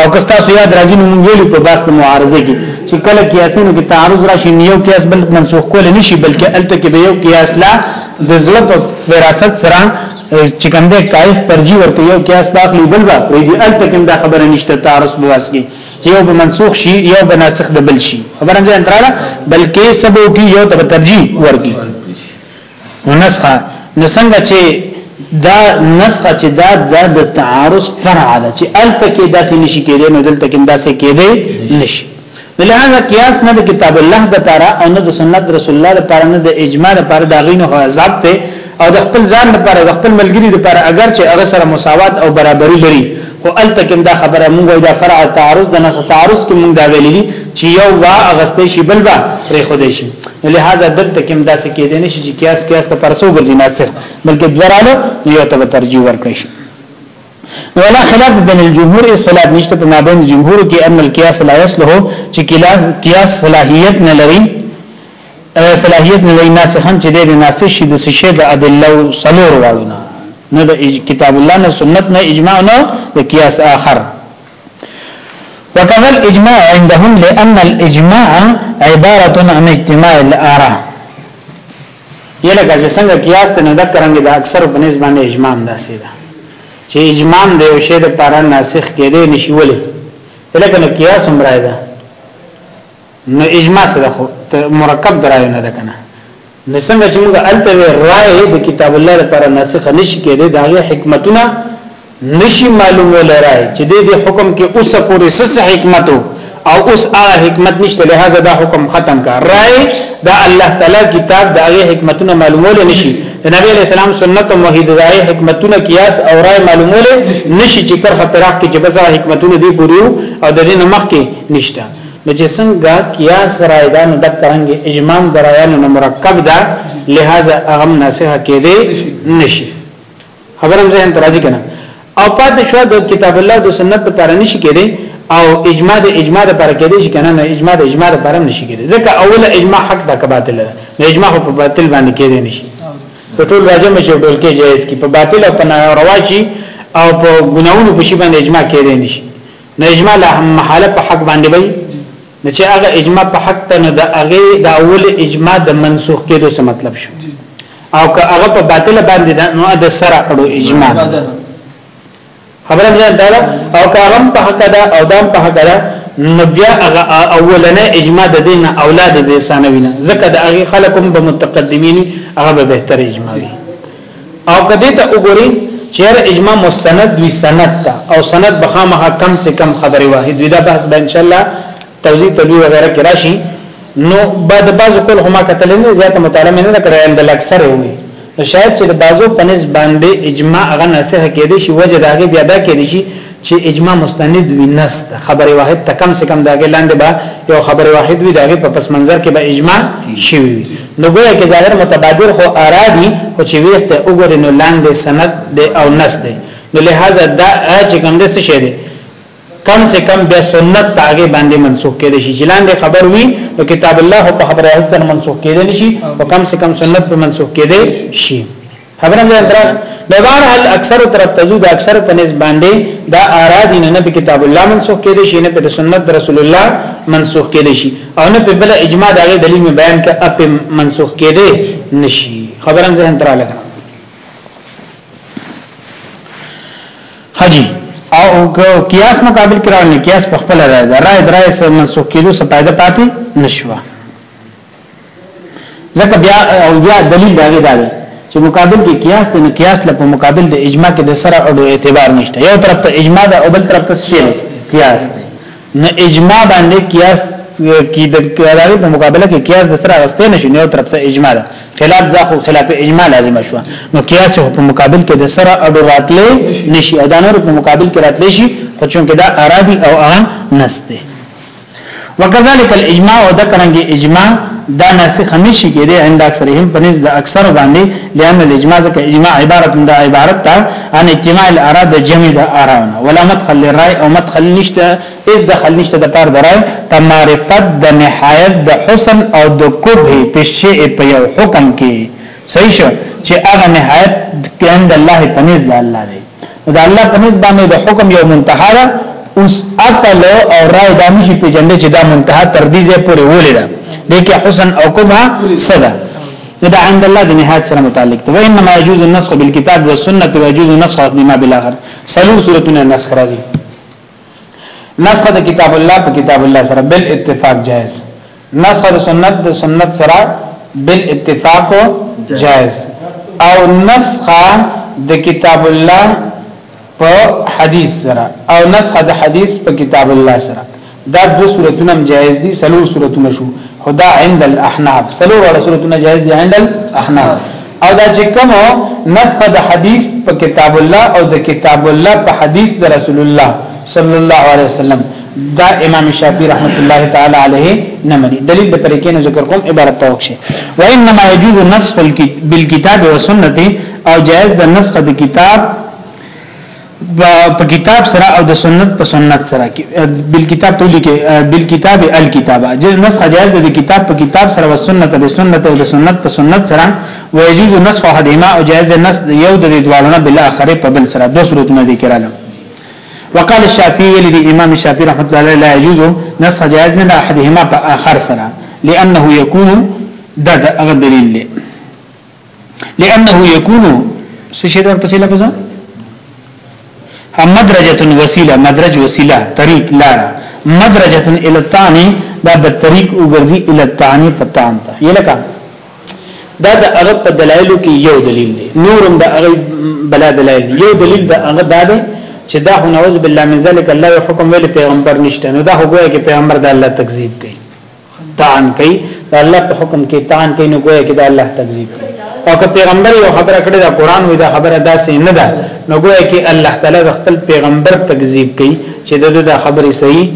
او که تاسو یاد راځي نو موږ ویلو په باس د معارضه کې چې کله قیاسونو کې تعارض راشي نو یو قیاس بل منسوخ کول نه شي بلکې الته کې د یو قیاس لا د زړه په فراست سره چې کوم د قیاس ترجیح ورکړي یو قیاس باخلي بل با پرې دي الته کې دا خبره نشته تعارض بواس کې یو به منسوخ شي یو به ناسخ د بل شي خبره نه انتراله بلکې سبو کې یو ته ترجیح ورکړي نسخه نو څنګه چې دا نسخه چې دا د تعارض فرع ده چې الته کې داسې نشي کېدای نو دلته کې داسې کېدای نشي لہذا قیاس نه د کتاب الله د پاره او نه د سنت رسول الله د پاره نه د اجماع د پاره دا غینو عذاب ته او د خپل ځان د پاره د خپل ملګری د پاره اگر چې هغه سره مساوات او برابری لري خو الته کې دا خبره مونږ دا فرع تعارض د نسخه تعارض کې مونږ دا ویلي چې یو وا اغستې شي بل با پرې خو دې شي لہذا دلته کوم داسې کې دي نشي چې قیاس قیاس ته پرسو ګرځي ناسخ بلکې دراله یو ته ترجیح ورکړي شي ولا خلاف بین الجمهور اصلاح نشته په مابین جمهور کې ان القياس لا يصلح چې قياس قياس صلاحيت نه لري صلاحيت نه لري ناسخن چې د ناسخ شي د شی د ادله او سلور واړو نه د کتاب الله نه سنت نه اجماع نه د قياس اخر وكذا الاجماع عندهم لان الاجماع عباره عن اجتماع الاراء یله که څنګه قیاس ته نه د کرانګي د اکثر په نسبت باندې اجماع داسې ده چې اجماع د یو شی د پاره ناسخ کېدې نشي ولې لکه نو قیاس هم راځي نو اجماع سره مرکب درایو نه ده کنه نو څنګه چې موږ الته وی رائے د کتاب الله لپاره ناسخه نشي کېدی دا غي حکمتونه نشي معلومه لرای چې د دې حکم کې اوس پورې سس حکمت او اوس هغه حکمت نشته لہذا دا حکم ختم کا رائے دا الله تعالی کتاب دا غي حکمتونه معلومه نشي د نبی علی السلام سنت او موحد رائے حکمتونه قیاس او رائے معلومه نشي چې پر خطرات کې چې بس حکمتونه دی پوریو او د دې نمخ کې نشته نو چې څنګه قیاس رائے ده نو دک رنګ اجماع د رائیانو نه مرکب ده لہذا اغم ناسخه کې دی نشي خبر هم ځین ترازی کنه او پاتې شو د کتاب الله د سنت لپاره نشي کېدی او اجماع د اجماع لپاره کېدی شي کنه نه اجماع د اجماع لپاره نشي کېدی ځکه اول اجماع حق د کباطل ده نو اجماع په باطل باندې کېدی نشي په ټول راځم چې ډول کې جایز کی په باطل او په ناروا شي او په ګناونو په شی باندې اجماع کېدی نشي نو اجماع لا هم محاله په حق باندې وي نو چې هغه اجماع په حق ته نو د هغه د اول اجماع د منسوخ کېدو څه مطلب شو او که هغه په باطل باندې دا نو د سره اړو اجماع خبره مې ده او که هغه په حق ده او دام په حق ده نو بیا هغه اولنې اجماع د دین اولاد د ثانوینه ځکه د هغه خلکم به متقدمین هغه به بهتر اجماع وي او کدی ته وګوري چیر اجماع مستند وی سند تا او سند بخامه کم سے کم خبر واحد وی دا بحث به ان شاء الله توضیح تدوی وغیرہ کې راشي نو بعد بعض کول هما کتل نه زیات مطالعه نه کړی اند اکثر وي نو شاید چې د بعضو پنس باندې اجماع غنه سه کې دي شي وجه داګه بیا دا کې دي شي چې اجماع مستند وي نس د خبره واحد ته کم څه کم داګه لاندې به یو خبره واحد وي داګه په پس منظر کې به اجماع شي وي نو ګویا کې ظاهر متبادر خو ارادي او چې ویخت وګورې نو لاندې سند دی او نس دی نو لہذا دا چې کوم د څه شي دی کم سے کم بیا سنت تاګه باندې منسوخ کېدې شي جلان دې خبر وي نو کتاب الله په خبره هڅه منسوخ کېدې شي او کم سے کم سنت په منسوخ کېدې شي خبره مې درا د بار حل اکثر طرف تزو د اکثر په نس باندې دا آرا دین نه په کتاب الله منسوخ کړي شي نه په سنت رسول الله منسوخ کړي شي او نه په بل اجماع دغه دلیل مې بیان کړه اپ منسوخ کړي نشي خبره مې ذهن ترا لګا حجی او قیاس مقابل کراو نه قیاس په خپل راځي راځي منسوخ کړي څه پیدا پاتې نشوه ځکه بیا او بیا دلیل دا دی چې مقابل کې قیاس دی نو قیاس له په مقابل د اجماع کې د سره اړو اعتبار نشته یو طرف ته اجماع ده او بل طرف ته قیاس قیاس دی نو اجماع باندې قیاس کې د قرارې په مقابله کې قیاس د سره غسته نشي نو طرف ته اجماع ده خلاف دا خو خلاف اجماع لازم شو نو قیاس په مقابل کې د سره اړو راتلې نشي ادا نور په مقابل کې راتلې شي خو چونکه دا عربي او عام نسته وکذالک الاجماع او دکرنګ اجماع دا ناسخ نشي کېده عند اکثرهم پنځ د اکثر باندې لئن الاجماع ځکه اجماع عبارت د عبارت ته ان اجتماع الاراء د جمع د اراء ولا مدخل للرای او مدخل نشته اس دخل نشته د پار درای په معرفت د نهایت د حسن او د کوه په شی په یو حکم کې صحیح شو چې هغه نهایت کې عند الله پنځ د الله دی نو د الله په نسبت باندې د حکم یو منتها ده اوس عقل او رائے دا نشي پیژندل چې دا منتها تر دې ځای پورې ولې ده دغه حسن او کبه صدا دا عند الله د نهایت سره متعلق دی وانما يجوز النسخ بالكتاب والسنه ويجوز النسخ بما بالاخر سلو سورتونه نسخ راځي نسخ د کتاب الله په کتاب الله سره بل اتفاق جائز نسخ سنت د سنت سره بالاتفاق جائز او نسخ د کتاب الله په حدیث سره او نسخ د حدیث په کتاب الله سره دا دو صورتونه جائز دي سلو صورتونه شو خدا عند الاحناف سلو وړ صورتونه جائز دي عند الاحناف او دا چې کوم نسخه د حدیث په کتاب الله او د کتاب الله په حدیث د رسول الله صلی الله علیه وسلم دا امام شافعی رحمت الله تعالی علیه نه مني دلیل د پرې کېنو ذکر کوم عبارت توکشه و انما يجوز نسخ بالکتاب والسنه او جائز د نسخ د کتاب په کتاب سره او د سنت په سنت سره بل کتاب ته لیکي بل کتاب الکتابه چې نسخه جائز ده د کتاب په کتاب سره او سنت به سنت او سنت په سنت سره ويجوز نسخ حدیما او جائز ده نسخ یو د دوالونه بل اخره په بل سره دوه صورتونه دي کړل وقال الشافعي ویل دي امام شافعي رحمت الله علیه لا يجوز نسخ جائز نه احدهما په اخر سره لانه يكون ده هغه دلیل دی لانه يكون سشي در پسې لفظ هم مدرجه وسيله مدرج وسيله طريق لار مدرجه الى الثاني دا به طريق وګرځي الى الثاني پتان ته یلکه دا د هغه په دلایلو کې یو دلیل دی نورم د هغه بلا دلایل یو دلیل د هغه دا دی چې دا هو نعوذ بالله من ذلک الله حکم ویل پیغمبر نشته نو دا هو ګویا کې پیغمبر د الله تکذیب کوي طعن کوي د الله په حکم کې طعن کوي نو ګویا کې د الله تکذیب کوي او که پیغمبر یو خبره کړې دا قران وي دا خبره داسې نه ده نو ګویا کې الله تعالی د خپل پیغمبر تکذیب کوي چې د دا خبره صحیح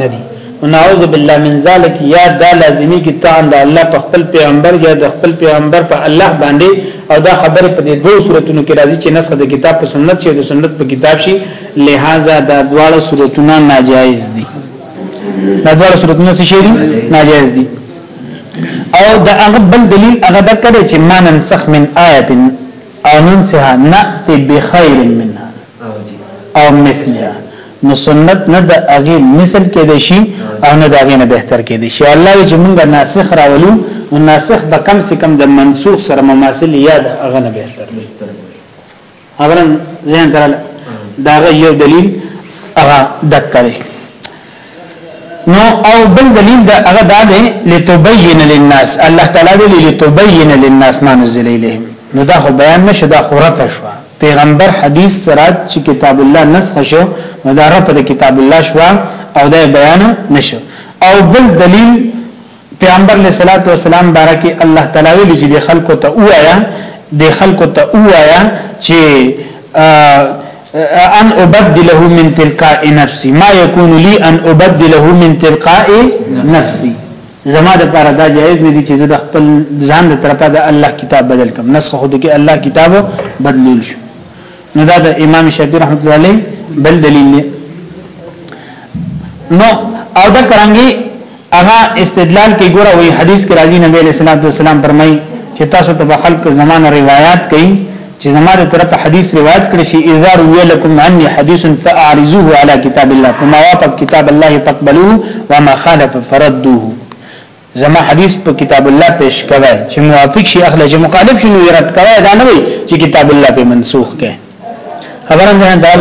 نه دي ونعوذ بالله من ذلک یا دا لازمی کی طعن د الله په خپل پیغمبر یا د خپل پیغمبر په الله باندې او دا خبره په دې دوه صورتونو کې راځي چې نسخه د کتاب په سنت شي او د سنت په کتاب شي لہذا دا دواړه صورتونه ناجایز دي دا ډول صورتونه څه شي ناجایز دي او دا هغه بل دلیل هغه د کړي چې ما ننسخ من آیت او ننسها نأتی بخیر منها او مثلها نو سنت نه د هغه مثل کې دی شي او نه د هغه نه بهتر کې دی شي الله چې موږ ناسخ راولو نو ناسخ به کم سے کم د منسوخ سره مماثل یا د هغه نه بهتر خبرن ذهن تراله دا یو دلیل هغه دکړي نو او بل دلیل دا هغه دا دی لتبین للناس الله تعالی ویلی لتبین للناس ما نزل الیهم نو دا خو بیان نشه دا خو رفع شو پیغمبر حدیث سرات چې کتاب الله نسخ شو نو دا رفع د کتاب الله شو او دا بیان نشو او بل دلیل پیغمبر علیه الصلاۃ والسلام بارکه الله تعالی ویلي چې د خلکو ته وایا د خلکو ته وایا چې ان ابدله من تلقاء نفسي ما يكون لي ان ابدله من تلقاء نفسي زما د پاره دا جایز نه دي چې زه د خپل ځان د طرفه د الله کتاب بدل کم نسخه خو د کې الله کتابو بدلول شو نو دا د امام شافعي رحمت الله علیه بل دلیل نو او دا کرانګي هغه استدلال کې ګوره وی حدیث کې راځي نبی علیہ الصلوۃ والسلام فرمایي چې تاسو ته په خلق زمانه روایت کوي چې زماره طرف حدیث روایت کړی شي اذا روي لكم عني حديث فاعرضوه على كتاب الله فما وافق كتاب الله فاقبلوه وما خالف فردوه زما حدیث په کتاب الله پیش کوي چې موافق شي اخله چې مخالف شي نو رد کوي دا نه وي چې کتاب الله په منسوخ کړي خبره ده دا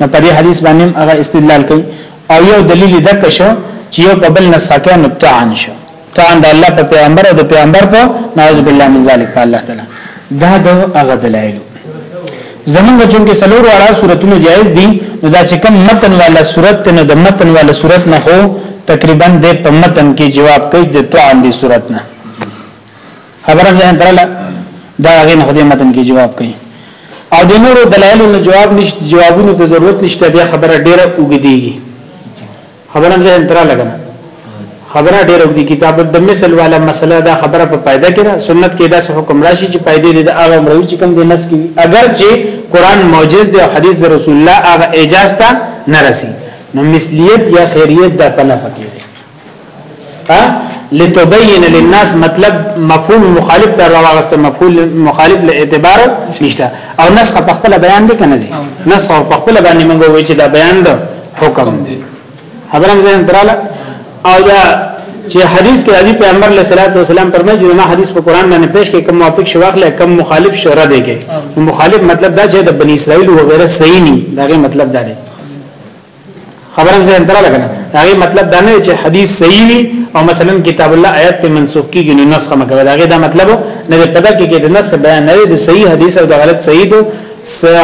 نو په دې حدیث باندې هغه استدلال کوي او یو دلیل یې دک شو چې یو په بل نساکه نو طعن شو طعن د الله په پیغمبر او د پیغمبر په نعوذ بالله من ذلک په الله تعالی دا د هغه دلایل زمونږ چون کې سلور واړه صورتونه جایز دي نو دا چې کوم متن والا صورت نه د متن والا صورت نه هو تقریبا د په متن کې جواب کوي د طعن دی صورت نه خبره ځان درله دا غین خدای متن کې جواب کوي او د نورو دلایلو نه جواب نشته جوابونو ته ضرورت نشته بیا خبره ډیره وګدیږي خبره ځان درا لګم خبره ډیره وګدي کتاب د مثل والا مسله دا خبره په پیدا کړه سنت کې دا څه حکم راشي چې پیدا دې د هغه مروي چې کوم د نس کې اگر چې قران معجز دی او حدیث د رسول الله هغه اجازه نه رسی نو مثلیت یا خیریت دا په نفقه ها لتبين للناس مطلب مفهوم مخالف تر راوغست مفهوم مخالف له اعتبار نشته او نسخه په خپل بیان دي کنه دي نسخه په خپل باندې موږ وایو چې دا بیان ده حکم دی خبره مې ځان دراله او دا چې حدیث کې راځي پیغمبر علیه الصلاۃ والسلام فرمایي چې ما حدیث په قران باندې پیش کې کوم موافق شو واخلې کوم مخالف شو را دیږي مخالف مطلب دا چې د بنی اسرائیل وغیرہ صحیح نه دا مطلب دا دی خبرم زه اندره لګنه هغه مطلب دا نه چې حدیث صحیح وي او مثلا کتاب الله آیات ته منسوخ کیږي نو نسخه مګوي دا هغه دا مطلب نه دی پدا کې کې د نسخه بیان نه دی صحیح حدیث او د غلط صحیح دو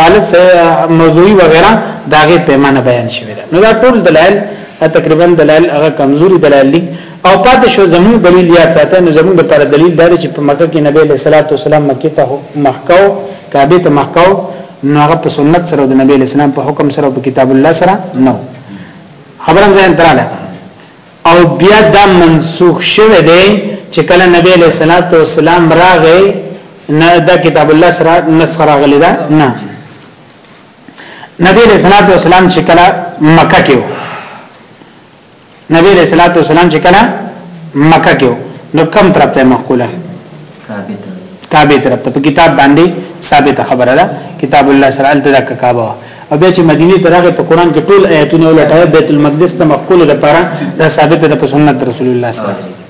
غلط موضوعي وغیرہ دا هغه پیمانه بیان شوی نو دا ټول دلایل تقریبا دلایل هغه کمزوري دلایل دي او پاتې شو زمون دلیل یاد ساته نو زمون د پر دلیل دا چې په مکه کې نبی له صلوات والسلام مکه ته مخکاو کعبه ته مخکاو نو هغه په سنت سره د نبی اسلام په حکم سره په کتاب الله سره نو خبرم ځان دراله او بیا دا منسوخ شوه دی چې کله نبی علیہ الصلوۃ والسلام راغی نه دا کتاب الله سره نسخ راغلی دا نه نبی علیہ الصلوۃ والسلام چې کله مکه کې نبی علیہ الصلوۃ والسلام چې کله مکه کې نو کم طرف ته محقوله کعبه طرف ته په کتاب باندې ثابت خبره ده کتاب الله سره ال تدک کعبه او بیا چې مدینه ترغه په قران کې ټول آیاتونه ولټه بیت المقدس ته مقبول ده پاره دا ثابت ده په سنت رسول الله صلی الله علیه وسلم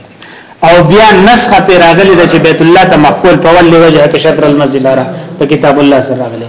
او بیا نسخه پر راغلی ده چې بیت الله ته مقبول په ولې وجه کې شطر المسجد لاره په کتاب الله سره راغلی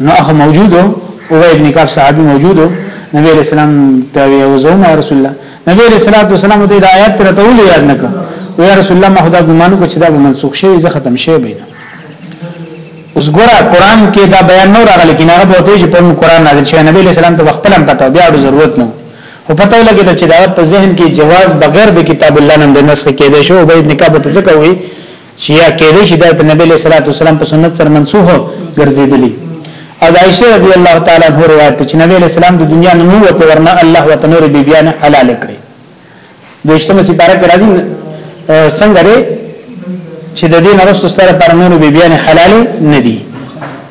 نو هغه موجود او ابن کعب صحابي موجود نبی رسول الله ته وی او زوم رسول الله نبی رسول الله صلی الله علیه آیات تر ته ولې یاد نکړه او یا رسول الله ما خدا ګمانو کو چې دا منسوخ شوی زه ختم شوی بین اوس ګوره قران کې دا بیان نه راغلی کینه هغه بوته چې په قران نازل شوی نبی رسول الله ته خپل هم پته بیا ډو ضرورت نه او پته لګی چې دا په ذهن کې جواز بغیر د کتاب الله نن د نسخ کې دی شو ابن کعب ته څه کوي چې یا کېدې شي د نبی له صلوات والسلام په سنت سره منسوخ ګرځېدلی او د عائشه رضی الله تعالی عنها روایت چې نبی له سلام د دنیا نه نور ته ورنه الله وتنور بی بیان حلال کړی دوشتمه سپاره کې راځي څنګه لري چې د دین رسو ستاره پر نور بی بیان حلال نه دي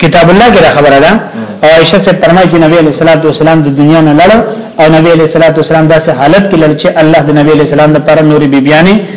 کتاب الله کې خبره ده او عائشه سے فرمایي چې نبی له صلوات والسلام د دنیا نه لړ او نبی له صلوات والسلام داسې حالت کې لړ چې الله د نبی له سلام لپاره نور بی بیان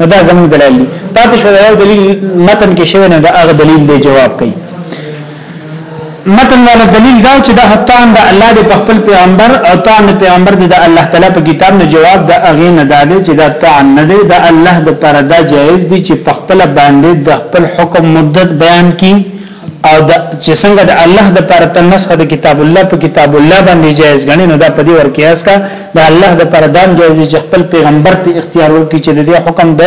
نو دا زموږ دلایل دي پاتې شو یو دلیل متن کې شوی نه دا هغه دلیل دی جواب کوي متن والا دلیل دا چې دا حتی د الله د خپل پیغمبر او تان پیغمبر د الله تعالی په کتاب نه جواب دا اغه نه دا دی چې دا تان نه دی دا الله د پر دا جایز دی چې په خپل باندې د خپل حکم مدت بیان کړي او د چې څنګه د الله د پر تن نسخه د کتاب الله په کتاب الله باندې جایز غني نو دا په دې ور قیاس کا د الله د پر دام جایز چې خپل پیغمبر ته اختیار ورکړي چې د دې حکم د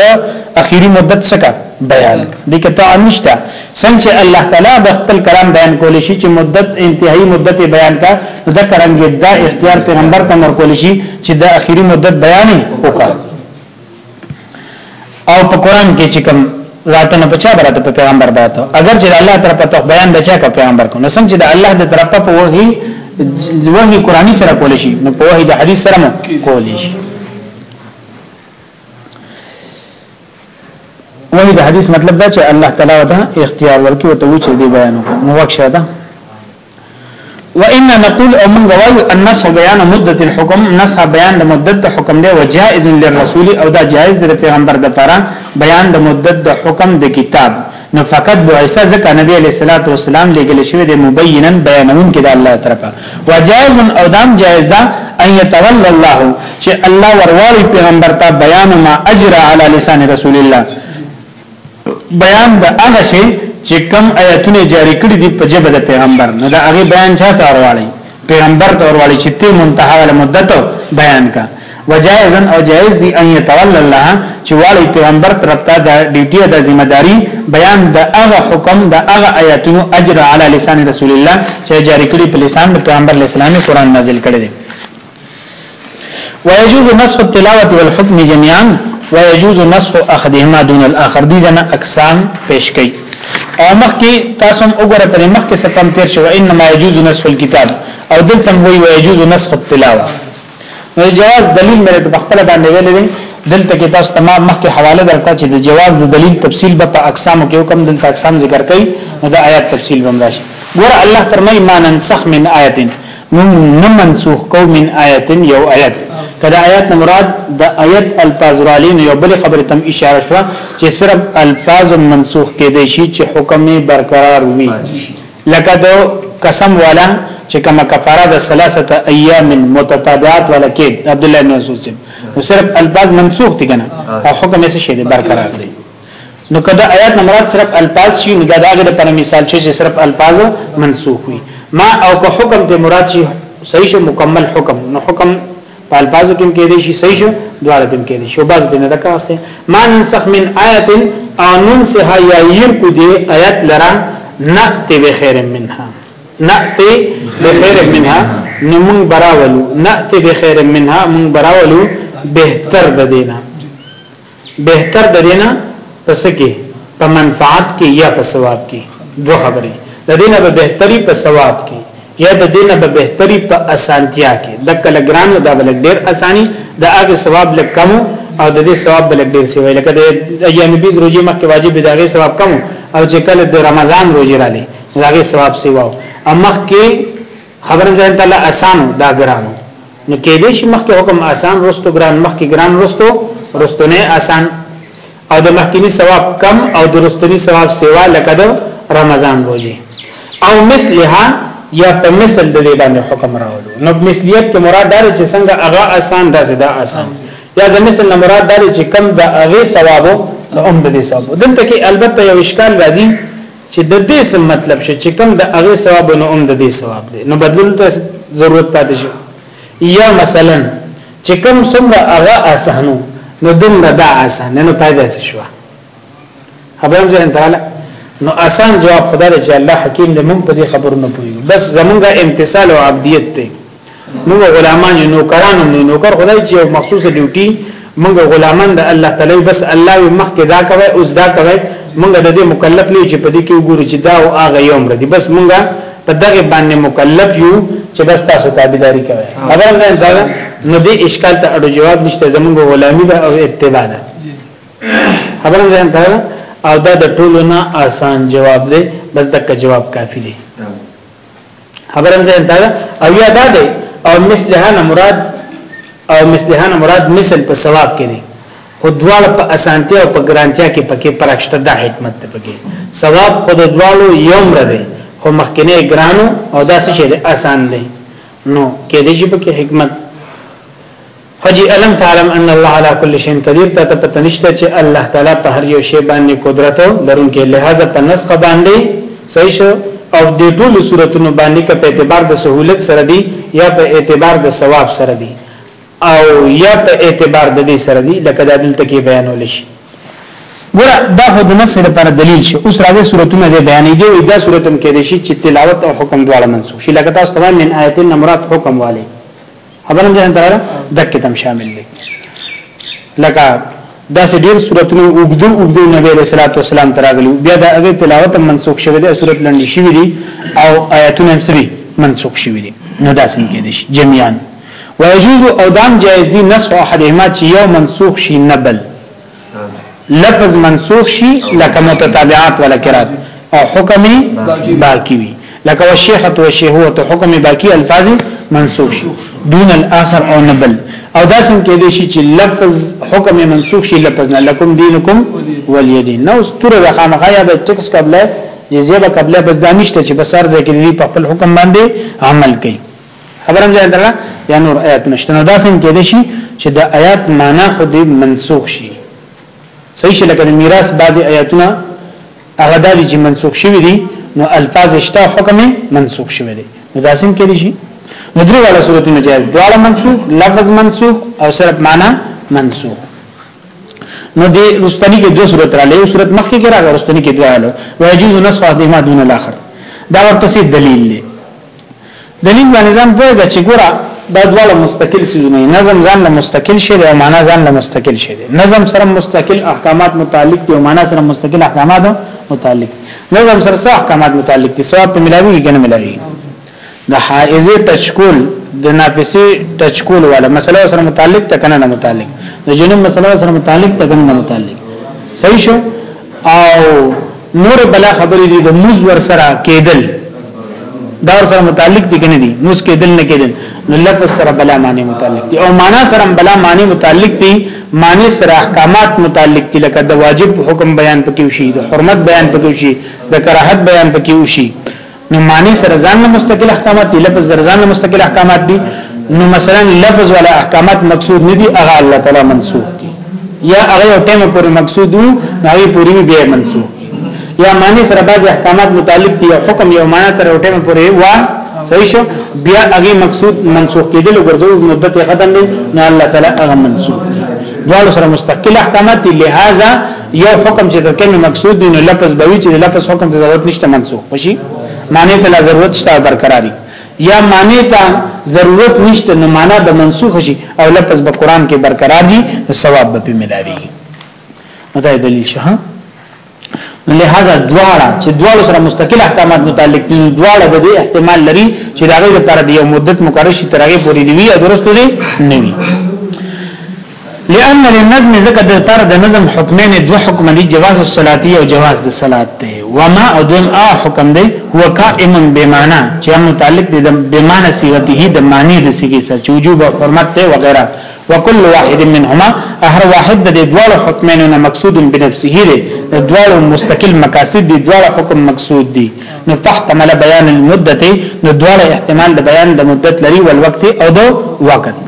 اخیری مدت څخه بیان دي کته انشتا څنګه الله تعالی د خپل کلام بیان کول شي چې مدت انتهایی مدت بیان کا دا کرانګي دا اختیار پیغمبر ته ورکول شي چې د اخیری مدت بیان وکړي او په قران کې چې کوم راتنه په چا برات په پیغمبر برات اگر چې الله طرف ته بیان د چا کا پیغمبر کو نو څنګه چې د الله د طرف په وحي وحي قرآني سره کول شي نو په وحي د حديث سره مو کول شي وحي د حديث مطلب دا چې الله تعالی دا اختیار ورکړي او ته و چې دی بیان نو وښه ده وانا نقول او من غوايو النص بيان مدة الحكم نص بيان د مدت د حکم دی وجائز للرسول او دا جائز د پیغمبر د پاره بيان د مدت د حکم د کتاب نو فقط بعثه ځکه نبی علیہ الصلوۃ والسلام لګل شوی د مبینا بیانون کې د الله طرفه وجائز او دام جائز ده ان يتولى الله چې الله ورواړي پیغمبر ته بیان ما اجرا علی لسان رسول الله بیان د هغه شی چې کم آیاتونه جاری کړی دي په جبه د پیغمبر نه دا هغه بیان چاته ورواړي پیغمبر ته ورواړي چې ته منتها ول مدت بیان کا وجائزا او جائز دي ان يتولى الله چې والی پیغمبر طرف ته د ډیوټي د ذمہ داری بیان د هغه حکم د هغه آیاتونو اجر علی لسان رسول الله چې جاری کړی په لسان د پیغمبر اسلامي قران نازل کړی دی ويجوز نسخ التلاوه والحكم جميعا ويجوز نسخ احدهما دون الاخر دي جنا اقسام پیش کړي او مخکې تاسو هم وګوره پر مخکې سپم تیر شو انما يجوز نسخ الكتاب او دلته وی ويجوز نسخ التلاوه نو جواز دلیل مې د خپل باندې ویل دي دلته کې تاسو تمام مخکې حواله درکړه چې د جواز د دلیل تفصیل به په اقسام کې حکم دلته اقسام ذکر کړي نو د آیات تفصیل به راشي ګور الله فرمای ما ننسخ من آیتن مونږ نه منسوخ کو من آیت یو آیت کله آیت نه مراد د آیت الفاظ را لین یو بل خبره تم اشاره شو چې صرف الفاظ منسوخ کېدې شي چې حکم برقرار وي لکه د قسم والا چې کما کفاره د ثلاثه ایام متتابعات ولا کې عبد الله بن مسعود نو صرف الفاظ منسوخ دي کنه او حکم یې شه دي برقرار دي نو کدا آیات نه مراد صرف الفاظ شي نو دا دغه لپاره مثال شي چې صرف الفاظ منسوخ وي ما او که حکم ته مراد شي صحیح شو مکمل حکم نو حکم په الفاظو کې کې دي شي صحیح شو دواړه دم کې دي شو بعض دې نه دکاسته ما ننسخ من آیت او ننسها یا ير کو دي آیات لرا نأتی بخیر منها نأتی بخیر منها نمون براولو نأتی بخیر منها مون براولو بهتر د دینه بهتر د دینه پس کې په منفعت کې یا په ثواب کې دوه خبرې د دینه به بهتري په ثواب کې یا د دینه به بهتري په اسانتیا کې د کله ګران او د بل ډیر اساني د هغه ثواب لږ کم او د دې ثواب بل ډیر سی ویل کده ایام بیز روزي مکه واجب د هغه ثواب کم او چې کله د رمضان روزي را لې هغه ثواب سی واو امخ کې خبرن ځان تعالی آسان دا ګران نو کې دې شي مخکې حکم آسان رستو ګران مخکې ګران رستو رستو نه آسان او د مخکینی ثواب کم او د رستنی ثواب سیوا لکه د رمضان روزي او مثلها یا په مثل د دې باندې حکم راولو نو مثلیت کې مراد دا چې څنګه هغه آسان دا زده آسان یا د مثل نه مراد دا چې کم د هغه ثوابو د اوم د دې ثواب دلته کې البته یو اشکال راځي چې د دې سم مطلب شي چې کم د هغه ثواب نو هم د دې ثواب دی نو بدلون ته ضرورت پاتې شي یا مثلا چې کم څومره هغه اسانو نو دومره دا اسان نه پیدا شي خبرم ځان تعالی نو اسان جواب خدای چې الله حکیم دې مونږ په دې خبرو نه پوي بس زمونږه امتثال او عبدیت دی نو غلامان یو نوکران هم نه نوکر خدای چې یو مخصوص ډیوټي موږ غلامان د الله تعالی بس الله یې مخ کې دا کوي اوس دا کوي موږ د دې مکلف نه چې په دې کې وګورو چې دا او هغه یو مر دي بس موږ په دغه باندې مکلف یو چې بس تاسو تابعداري کوي خبره نه دا نو دې اشکال ته اړو جواب نشته زموږ غلامي ده او اتباع ده خبره نه دا او دا د ټولو نه آسان جواب دی بس دغه جواب کافی دی خبرم ځان دا او یا دا دی او مثلها نه مراد او مثلها نه مراد مثل په ثواب کې دی خو دواړه په اسانتیا او په ګرانتیا کې پکې پرښته دا حکمت ته پکې ثواب خود دواړو یو مر دی خو مخکنه ګرانو او دا څه شی دی آسان دی نو کې دې شي پکې حکمت حجی الم تعلم ان الله علی کل شیء قدیر ته ته پته نشته چې الله تعالی په هر یو شی باندې قدرت لرونکی لہذا په نسخه باندې صحیح شو او د ټول صورتونو باندې که په اعتبار د سهولت سره دی یا په اعتبار د ثواب سره دی او یا په اعتبار د دې سره دی لکه د دلته کې بیانول شي ګور دا خو د نسخه لپاره دلیل شي اوس راځي صورتونه د بیانې دی دا صورتونه کې دي چې تلاوت او حکم دواړه منسوخ شي لکه تاسو تمام من آیتین مراد حکم والے خبرم ځان تراله دک تم شامل دي لکه دا سه ډیر سورتونه وګدو وګدو نبی رسول الله والسلام تراغلی بیا دا هغه تلاوت منسوخ شوه د سورت لنډی شوی دي او آیاتونه هم سری منسوخ شوی دي نو دا سم کې دي جميعا ويجوز او دام جائز دي نسخ احدهما چې یو منسوخ شي نبل لفظ منسوخ شي لکه متتابعات ولا قرات او حکم باقی وي لکه والشيخه والشيهوه حکم باقی الفاظ منسوخ شي دون الاخر او نبل او دا سم کې دي چې لفظ حکم منسوخ شي لفظ نه لکم دینکم ولیدین نو ستور د خامخا یا د ټیکس قبله جزیه به قبله بس دانشته چې بسر ځکه دی په خپل حکم باندې عمل کوي خبرم ځای درلا یا نور آیات نشته نو دا څنګه کېد شي چې د آیات معنا خو دې منسوخ شي صحیح شي لکه د میراث بعضي آیاتونه هغه د چې منسوخ شوی دي نو الفاظ شته حکم منسوخ شوی دي نو دا څنګه کېد شي نو درې واړه صورتونه جاي دواړه منسوخ لفظ منسوخ او صرف معنا منسوخ نو دې رستنی کې دوه صورت را لې صورت مخکې کې راغله رستنی کې دوه راغله ويجوز نسخ دې ما دون الاخر دا ورته دلیل دی دلیل باندې ځان پوهه چې ګوره دا دواړه مستقل سيزونه نظم ځان له مستقل شي او معنا ځان له مستقل شي نظم سره مستقل احکامات متعلق دي او معنا سره مستقل احکامات متعلق نظم سره سره احکامات متعلق دي ثواب په ملاوي کې نه ملاوي د حائزه تشکول د نافسي تشکول ولا مسله سره متعلق تکنه نه متعلق د جنوب مسله سره متعلق تکنه نه متعلق صحیح شو او نور بلا خبرې دي د موز ور سره کېدل دا ور سره متعلق دي کنه دي موز کېدل نه کېدل نو لفظ سره بلا معنی متعلق دي او معنا سره بلا معنی متعلق دي معنی سره احکامات متعلق دي لکه د واجب حکم بیان پکې وشي د حرمت بیان پکې وشي د کراهت بیان پکې وشي نو معنی سره ځان له مستقل احکامات دی لفظ سره ځان له مستقل احکامات دی نو مثلا لفظ ولا احکامات مقصود نه دی هغه الله تعالی منسوخ دی یا هغه ټیم پورې مقصود وو هغه پورې به منسوخ یا معنی سره بعض احکامات متعلق دی او حکم یو معنی تر ټیم پورې وا صحیح شو بیا هغه مقصود منسوخ کېدل ورځو مدت ختم دی نه الله تعالی هغه منسوخ دی دواړو سره مستقل احکامات لہذا یو حکم چې د کلمې مقصود دی نو لفظ به وي چې د لفظ حکم ته ضرورت نشته منسوخ وشي معنی ته لا ضرورت شته برقراري یا معنی ته ضرورت نشته نو معنی به منسوخ شي او لفظ به قران کې برقرار دي نو ثواب به په ملاوي نو دا دلیل شه نو لہذا دواړه چې دواړو سره مستقل احکامات متعلق دي دواړه به دې احتمال لري چې داغه لپاره د یو مدت مقرر شي ترغه پوری دی وی او درست دی نه وی لأن للنظم ذکر د تر د نظم حکمین دو حکم دی جواز الصلاتی او جواز د صلات دی وما او دم ا حکم دی هو قائم بمانا چې متعلق دی بمانا صيغته د معنی د صيغه سره چې وجوب او حرمت ته وغيرها وكل واحد منهما هر واحد د دوه حکمین نه مقصود بنفسه دی د دوه مستقل مقاصد دی دوه حکم مقصود دی نو تحتمل بیان المدته نو دوه احتمال د بیان د مدت لري او الوقت او د وقت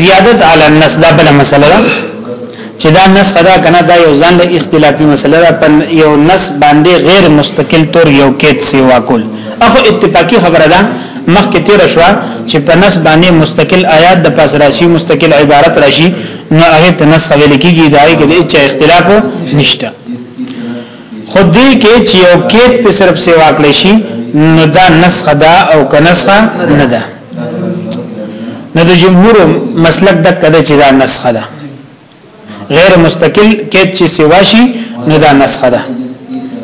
زیادت علی النص دا بل مسله ده چې دا نص ادا کنه دا یو ځان له اختلافي مسله ده پر یو نص باندې غیر مستقل تور یو کېد سیوا کول اخو اتفاقی خبره ده مخکې تیر شو چې په نص باندې مستقل آیات د پاس راشي مستقل عبارت راشي نو هغه ته نص ویل کیږي دا یې کې چې اختلاف نشته خو دې کې چې یو کېد په صرف سیوا کړی شي نو دا نسخه ده او کنسخه نه ده نو د جمهور مسلک د کده چې دا نسخه ده غیر مستقل کې چې سوا شي نو دا نسخه ده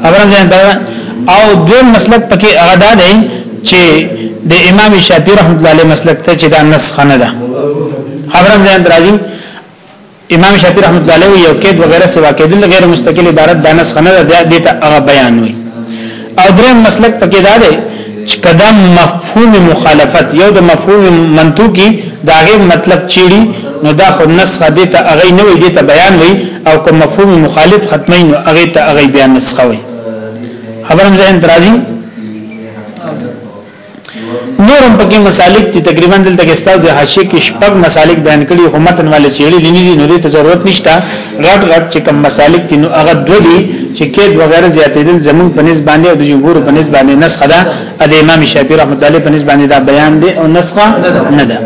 خبره ده او دوی مسلک پکې هغه ده چې د امام شافعي رحمت الله علیه مسلک ته چې دا نسخه نه ده خبره ده درازي امام شافعي رحمت الله علیه یو قید وغیرہ سوا کېدل غیر مستقل عبارت د نسخ نه ده د ته هغه بیان وي او درې مسلک پکې دا دی چې کدا مفهوم مخالفت یو د مفهوم منطوقي داغه مطلب چیړي نو دا خو نسخه دې ته هغه نه وي دې ته بیان وي او کوم مفهوم مخالف ختمي نو هغه ته هغه بیان نسخه وي خبرم زه اندرازي نورم پکې مسالک دي تقریبا دلته کې ستاسو د حاشیه کې شپږ مسالک بیان کړي خو متن والے چیرې لینی دي نو دې ضرورت نشته غټ غټ چې کوم مسالک دي نو هغه دوه دي چې کېد وغیرہ زیاتېدل زمون په نسبت باندې او د جمهور په نسبت باندې نسخه ده د امام شافعي رحمت الله په نسبت باندې دا بیان دي او نسخه نه ده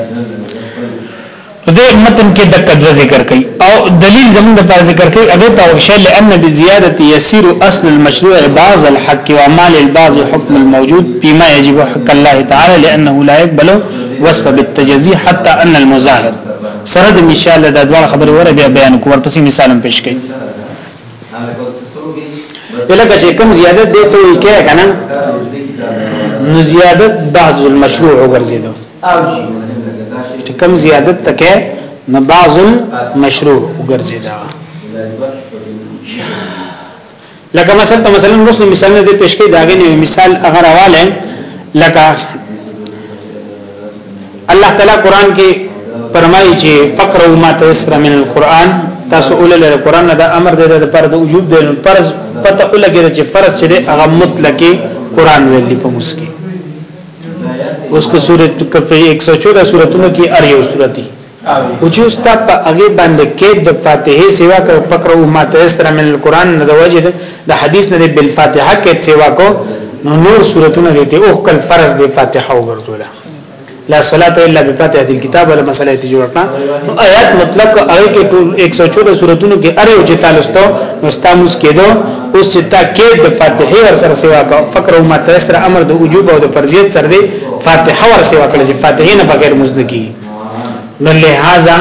د متن کې د قدر ذکر کوي او دلیل زموږ پر ذکر کوي هغه په وشه لئن بزیادت یسیر اصل المشروع بعض الحق ومال البعض حكم الموجود بما يجب حق الله تعالى لانه لا يقبل وصف بالتجزي حتى ان المظاهر سره د مثال د دوه خبرې وره بیا بیان کوو ورپسې مثالم پیش کړي لکه چې کوم زیادت دی ته یې کې کنه نو زیادت بعض المشروع وګرځیدو او چې کوم زیادت تکه نو بعض المشروع وګرځي دا لکه مثلا ته مثلا رسو مثال نه پیش کړي داغه نه مثال هغه راواله لکه الله تعالی قران کې فرمایي چې فقروا ما تيسر من القران تاسو اول له قران نه دا امر دی د پر د وجوب دی فرض پته ولګی چې فرض چې هغه مطلقي قران ویلي په مسکی اوس که صورت کفه 114 صورتونو کې ار یو صورتي او چې اوس تا په هغه باندې کې د فاتحه سیوا کو فقره او ما تیسر من القران نه د وجه د حدیث نه بل فاتحه کې سیوا کو نو نور صورتونه دي ته او کل فرض د فاتحه وګرځوله لا صلاه الا بفاتحه الكتاب ولا مساله ته جوړ کړه نو آیات مطلق هغه کې 114 صورتونو کې اره او چې تاسو نو استاموس کېدو اوس چې تاکید د فاتحه ور سره سیوا کا فکر او ما تیسر امر د وجوب او د فرضیت سره دی فاتحه ور سیوا کړي چې فاتحه نه بغیر مزد کی نو لہذا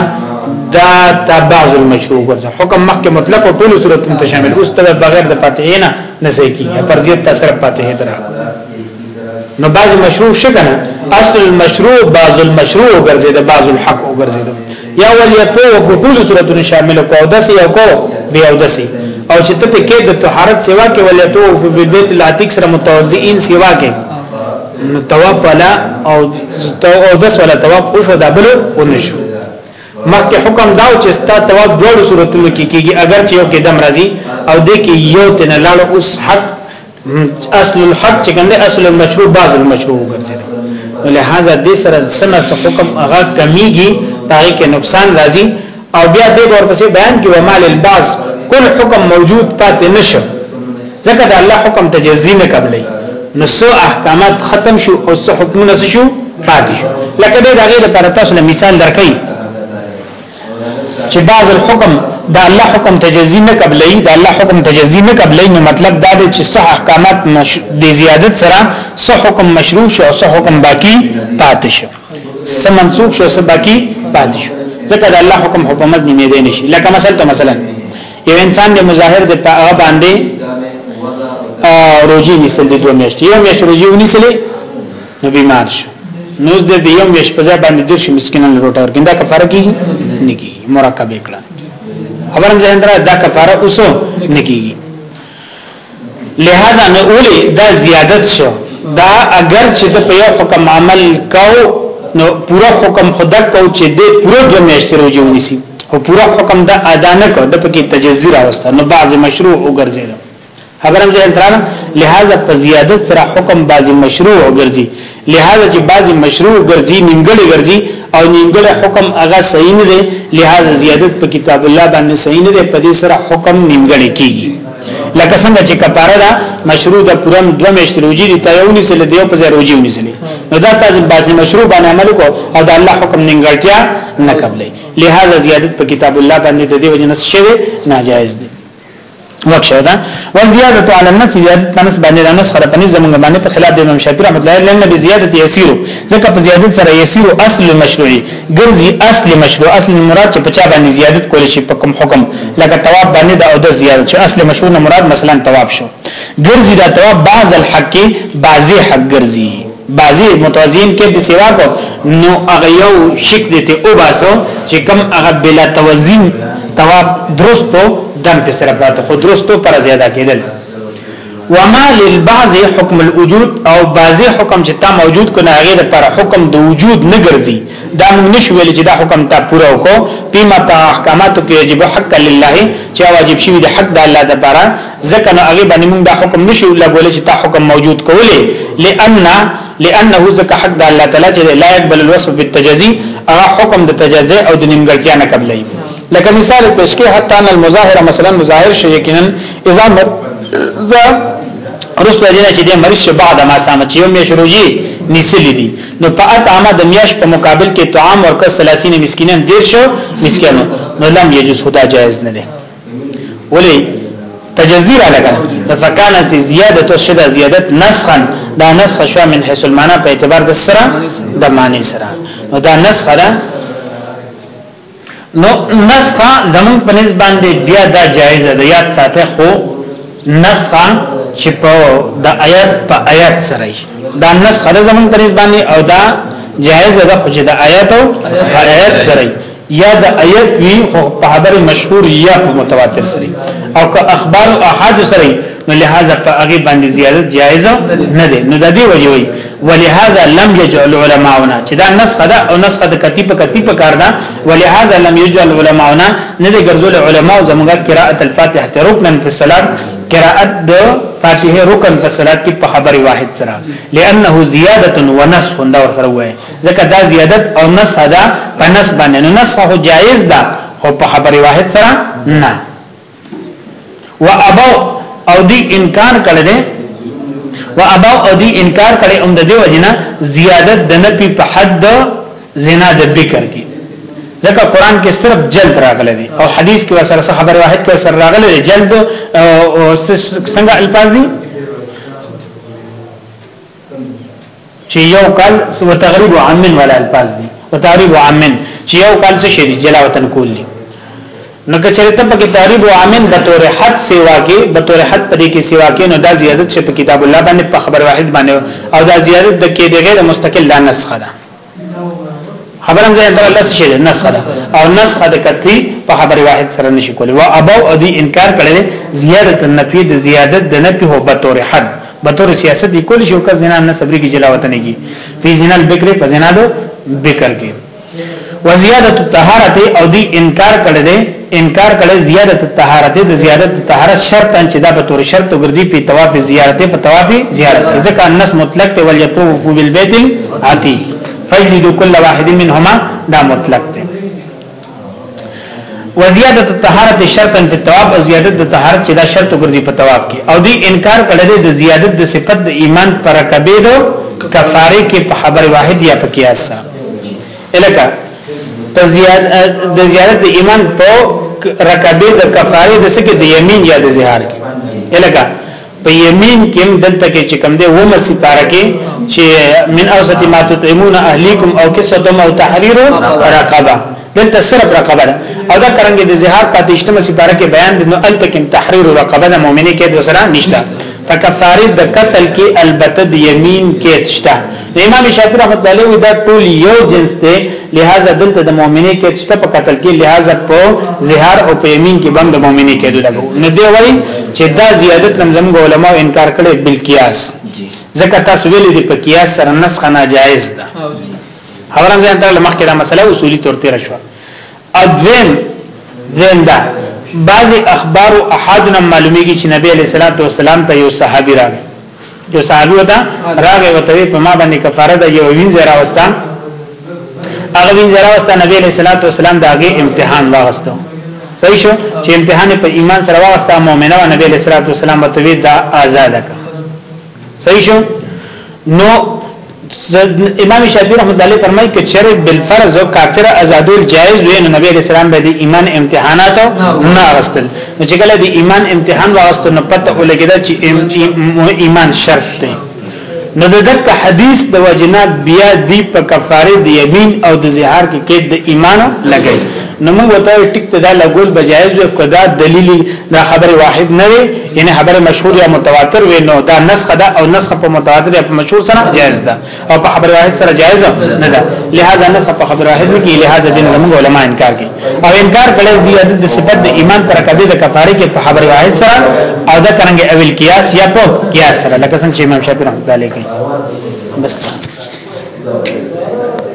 دا تبعض المشروع ګرځي حکم مخکې مطلق او ټول صورتونو ته شامل اوس ته بغیر د فاتحه نه نه سې کی فرضیت ته صرف فاتحه درا نو بعض مشروع شګنه اصل المشروع بعض المشروع ګرځي د بعض الحق ګرځي یا ولی په وفو ټول صورتونه شامل کو او دسی او کو بی او دسی او چې ته په کې د طهارت سیوا کې ولی په وفو بیت العتیق سره متوزعين سیوا کې نو طواف ولا او او دس ولا طواف او شو دابلو ونشو مخکې حکم داو چې ستا طواف دوه صورتونو کې کیږي اگر چې یو کې دم راځي او د کې یو تن لاړو اوس حق اصل الحق چې کنده اصل المشروع بعض المشروع ګرځي ولهذا د سره سنه حکم هغه کمیږي پای کې نقصان راځي او بیا دې ورپسې بیان کې ومال الباس کل حکم موجود پاتې نشو ځکه دا الله حکم تجزی نه قبلې نو سو احکامات ختم شو او سو حکمونه شو پاتې شو لکه دې دغه لپاره تاسو مثال درکې چې بعض الحکم دا الله حکم تجزی نه قبلې دا الله حکم تجزی نه قبلې نو مطلب دا دی چې صح احکامات د زیادت سره صح حکم مشروع شو او صح حکم باقی پاتې شو سم منسوخ شو سم باقی پاتې شو ځکه دا الله حکم حکومت نیمه دی نشي لکه مثلا ته مثلا یو انسان د مظاهر د هغه باندې روزي نیسل د دوه میاشتې یو میاشت روزي ونیسلې نو بیمار شو نو د دې یو مش په ځای باندې درش مسکینان روټه ورګنده کفاره کیږي نه کیږي مرکب کړه خبرم ځین درا دا کفاره اوس نه کیږي لہذا نو اولی دا زیادت شو دا اگر چې د په یو حکم عمل کو نو پورا حکم خدا کو چې د پورا د میاشتې روزي ونیسي او پورا حکم دا ادا نه کو د پکې تجزیه راوسته نو بعض مشروع وګرځیدل خبرم ځین تران لہذا په زیادت سره حکم بعضی مشروع ګرځي لہذا چې بعضی مشروع ګرځي نیمګړی ګرځي او نیمګړی حکم هغه صحیح نه دی لہذا زیادت په کتاب الله باندې صحیح نه دی په دې سره حکم نیمګړی کیږي لکه څنګه چې کفاره ده مشروع ده پرم دوه میاشتې روزي دي ته یو نسل دی او په ځای روزي ونیسل نو دا تاسو بعضی مشروع باندې عمل کو او د الله حکم نیمګړتیا نه قبلې لہذا زیادت په کتاب الله باندې د دې وجنه شوی ناجایز دی وکشه ده وزیادت علی النص زیادت پنس باندې رانس خره پنس زمونږ باندې په خلاف د امام شافعی رحمۃ اللہ لنه بزیادت یسیر ځکه په زیادت سره یسیر اصل مشروعی ګرځي اصل مشروع اصل مراد چې په چا باندې زیادت کول شي په کوم حکم لکه تواب باندې د او د زیادت چې اصل مشروع نه مراد مثلا تواب شو ګرځي دا تواب بعض الحق بعضی حق ګرځي بعضی متوازین کې د سیوا کو نو هغه یو شک دي ته او باسو چې کم هغه بلا توازین تواب درستو دم په سره پراته خو درستو پر زیاده کېدل وما للبعض حکم الوجود او بعضی حکم چې تا موجود کنه هغه د پر حکم د وجود نه ګرځي دا موږ نشو ویل چې دا حکم تا پوره وکړو پیما په احکاماتو کې یجب حق لله چې واجب شوی د حق د الله لپاره ځکه نو هغه باندې موږ دا حکم نشو لګولې چې تا حکم موجود کولې لئن لانه ځکه حق د الله تعالی چې لا يقبل الوصف بالتجزي هغه حکم د تجزي او د نیمګړتیا نه قبلې لکه مثال پیش کې حتی ان المظاهر مثلا مظاهر شي یقینا اذا ز رس په دینه چې د مریض شه بعد ما سم چې یو مې شروجي نسلی دي نو په اطعام د میاش په مقابل کې طعام ورکړ 30 مسکینان دیر شو مسکینو نو لم یجوز خدا جائز نه دی ولی تجزی را لګا فکانت زیادت و شدا زیادت نسخا دا نسخ شو من حيث المعنى په اعتبار د سره د معنی سره نو دا نسخ ده نو نسخ زمون په نسبت باندې بیا دا جایز ده یاد ساته خو نسخ چې په د آیات په آیات سره دا نسخ ده زمون په نسبت باندې او دا جایز ده خو چې د آیات او آیات سره یا د آیت وی خو په خبر مشهور یا په متواتر سره او که اخبار او احاد سره نو لہذا په هغه باندې زیادت جایز نه دی نو د دې وجه وی ولهذا لم يجعل علماؤنا چې دا نسخه ده او نسخه د کتیب کتیب کار ده ولهذا لم يجعل علماؤنا نه دي ګرځول علماء زموږه قراءه الفاتحه ته رکن په صلات قراءت د فاتحه رکن په صلات کې په خبر واحد سره لانه زیاده ونسخ دا سره وایي ځکه دا زیادت او نص ده په نص باندې نو نص خو جایز ده خو په خبره واحد سره نه و ابو او دی انکار کړی دی و ابو او دی انکار کړی هم د دې وجنه زیادت د نفي په حد زنا د بکر کې ځکه قران کې صرف جلد راغلی دی او حدیث کې وسره خبر واحد کې وسره راغلی دی جلد او څنګه الفاظ دي چې یو کال سو تقریب عامن ولا الفاظ دي او تقریب عامن چې یو کال څه شي جلا وطن کول دي نو که چرته په تقریب عامن به تور حد سیوا کې به تور حد پرې کې سیوا کې نو دا زیادت شي په کتاب الله باندې په خبر واحد باندې او دا زیادت د کې د غیر مستقل لا نسخه ده خبرم زه تر الله شي نسخه ده او نسخه د کتلی په خبره واحد سره نشي کولی او ابو ادي انکار کړي زیادت النفي د زیادت د نفي هو به تور حد به تور سیاست دی کولی شو که زنا نه صبري کی جلا وطن کی فی زنا البکر په زنا دو بکر کی وزیادت الطهارت او دی انکار کړي انکار کړي زیادت الطهارت د زیادت الطهارت شرط ان چې دا به تور شرط وګرځي په طواف زیارت په طواف زیارت ځکه الناس مطلق ته ول یطوف بالبیت العتیق فجلد كل واحد منهما دا مطلق دی وزیادت الطهارت شرط ان په طواف او زیادت د طهارت چې دا شرط وګرځي په طواف کې او دی انکار کړي د زیادت د صفت د ایمان پر کبیدو کفاره کې په خبر واحد یا په قیاس سره الکه د زیارت ایمان په رکبه د کفاره د سکه د یمین یا د زهار کې الګه په یمین کې دلته کې چې کم دی و مسی پاره کې چې من اوسط ما تطعمون اهلیکم او کسوتم او تحریر رقبه دلته صرف رقبه ده او دا کرانګي د زهار پاتشته مسی پاره کې بیان د نو التکم تحریر رقبه د مؤمنه کې د سره نشته فکفاره د قتل کې البته د یمین کې تشته امام شافعي رحمت الله علیه دا ټول یو جنس دی لہذا دلته د مؤمنه کې شته په قتل کې لہذا په زهار او په یمین کې بند مؤمنه کې دلته نو دی وایي چې دا زیادت نمزم علماء انکار کړي بالقياس ځکه تاسو ویلي دی په قياس سره نسخ ناجایز ده خبرم ځان ته مخکې دا مسله اصولي تور تیر شو ادویم دویم دا بعضی اخبار او احادنا معلومیږي چې نبی علیہ الصلوۃ والسلام ته یو صحابي راغی یو صحابي وتا راغی وته په ما باندې کفاره ده یو وینځ راوستا هغه وینځ راوستا نبی علیہ الصلوۃ والسلام داغه امتحان واغستو صحیح شو چې امتحان په ایمان سره واغستا مؤمنه نبی علیہ الصلوۃ والسلام ته دا آزاد کړ صحیح شو نو امام شافعی رحمۃ اللہ فرمایي چې چر بالفرض او کافر آزادول جائز وي نو نبی رسول الله د ایمان امتحانات نه راستل نو چې کله د ایمان امتحان واغست نو پته ولګیدا چې ایمان شرط دی نو د دک حدیث د وجنات بیا دی په کفاره د یمین او د زهار کې د ایمان لګی نو موږ ته ټیک ته دا لګول بجایز وي کدا دلیل دا خبره واحد نه وي یعنی خبره مشهور یا متواتر وي نو دا نسخ ده او نسخ په متواتر یا په مشهور سره جایز ده او په خبره واحد سره جایز نه ده لہذا نسخ په خبره واحد نه کې لہذا دین زموږ علما انکار کوي او انکار کړي زیادت د صفت د ایمان پر کده د کفاره کې په خبره واحد سره او دا کرنګ اول قیاس یا په قیاس سره لکه څنګه چې امام شافعي رحمۃ اللہ علیہ بس